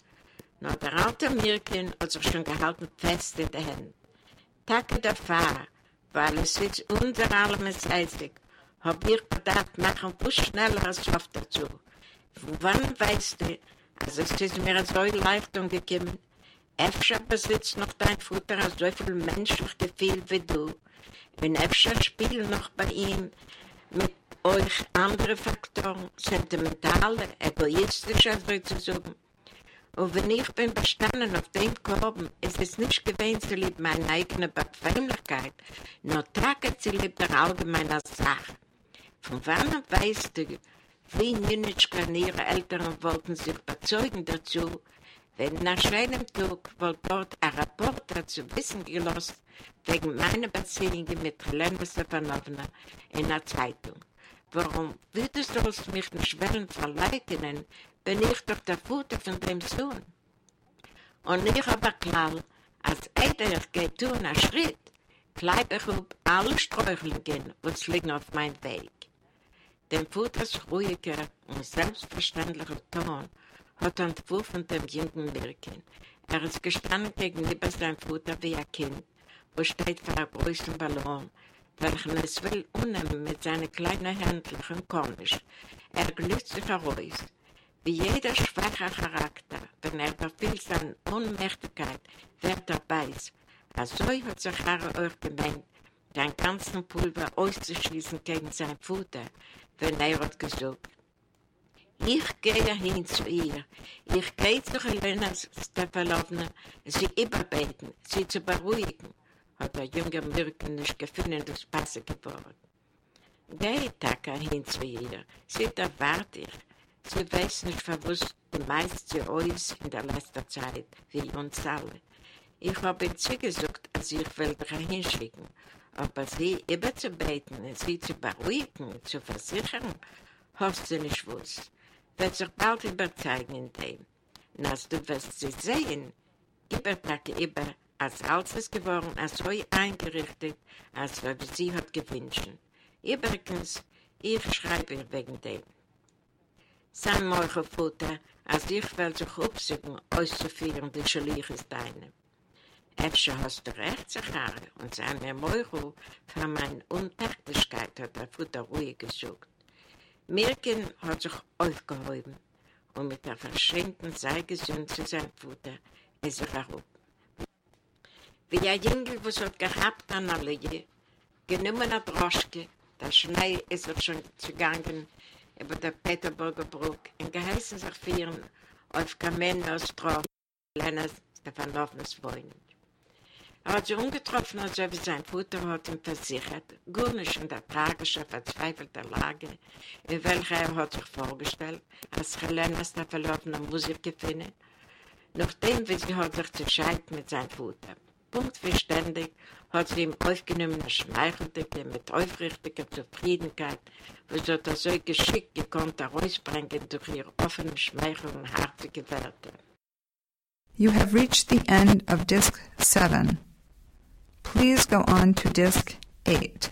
Nur der alte Mirkin hat sich schon gehalten fest in der Hand. Tage der Fahr, weil es jetzt unser Allermens eisig, hab ich gedacht, mach ein bisschen schneller als Stoff dazu. Wann weißt du, also es ist mir so leicht umgekommen, Efter besitzt noch dein Futter so viel menschlich Gefühl wie du. Wenn Efter spielt noch bei ihm mit euch andere Faktoren, sentimentale, egoistische sozusagen. Und wenn ich bin bestanden auf dem Korben, ist es nicht gewesen, sie liebt meine eigene Bequemlichkeit, nur trage sie liebt der allgemeinen Sache. Von wann weißt du, wie Nünitschka und ihre Eltern wollten sich überzeugen dazu, wenn nach einem Tag wohl dort ein Rapport dazu wissen gelassen, wegen meiner Beziehungen mit Helena Stefanovna in der Zeitung. Warum würdest du mich nicht schweren verleugnen, bin ich doch der Vater von dem Sohn? Und ich aber klar, als jeder geht tun einen Schritt, bleibe ich auf alle Sträuchelungen, was liegen auf meinem Weg. Dem Vaters ruhiger und selbstverständlicher Ton hat entworfen dem jungen Mirkin. Er ist gestanden gegenüber seinem Vater wie ein Kind, wo steht vor einem großen Ballon, welchen es will unnehmen mit seinen kleinen Händchen komisch. Er glüht sich heraus. Wie jeder schwache Charakter, wenn er verfehlt seine Unmächtigkeit, wird er beiß. Also hat sich er auch gemeint, den ganzen Pulver auszuschließen gegen seinen Vater, wenn er hat gesagt, ich gehe hin zu ihr. Ich gehe zu Helena Stefanovna, sie überbeten, sie zu beruhigen. Hat der junge Mirken nicht gefunden, das Passe geworden. Geh, Taka, hin zu ihr. Sie erwartet ich. Sie weiß nicht, verwusst die meiste uns in der letzten Zeit, wie uns alle. Ich habe ihr zugesagt, als ich will hinschicken. Aber sie überzubeten, sie zu beruhigen, zu versichern, hast sie nicht gewusst wird sich bald überzeugen in dem. Und als du wirst sie sehen, übertrage über, als alles ist geworden, als so eingerichtet, als wie sie hat gewünscht. Übrigens, ich schreibe ihr wegen dem. Sein morgen Futter, als ich will sich aufsuchen, auszuführen, die Schlich ist deine. Efter hast du recht, Zachare, und seine Meuro für meine Untachtigkeit hat der Futter ruhig gesucht. Mirken hat sich aufgehoben und mit der verschränkten Seigesund zu seinem Futter ist er herab. Wie ein Jüngel, was hat gehabt an der Liege, genommen hat Droschke, der Schnee ist er schon zugangen über der Peterburger Brücke und geheißen sich führen auf Kamenos Straße, Lena Stefanovnas Wohnung. Er hat sich ungetroffen, als ob sein Futter hat ihm versichert, gut nicht in der tragischen, verzweifelten Lage, in welcher er hat sich vorgestellt, als Helena Stafelovna Musik gefunden, nachdem wie sie hat sich zerscheit mit seinem Futter. Punktverständig hat sie ihm aufgenommen, schmeichelte mit aufrichtiger Zufriedenheit, wo sie das so geschickt gekonnt herausbringen durch ihre offene Schmeichel und hartige Werte. You have reached the end of Disc 7. Please go on to Disc 8.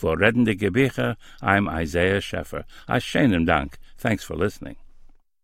For Reddende Gebiche, I'm Isaiah Scheffer. A schönen Dank. Thanks for listening.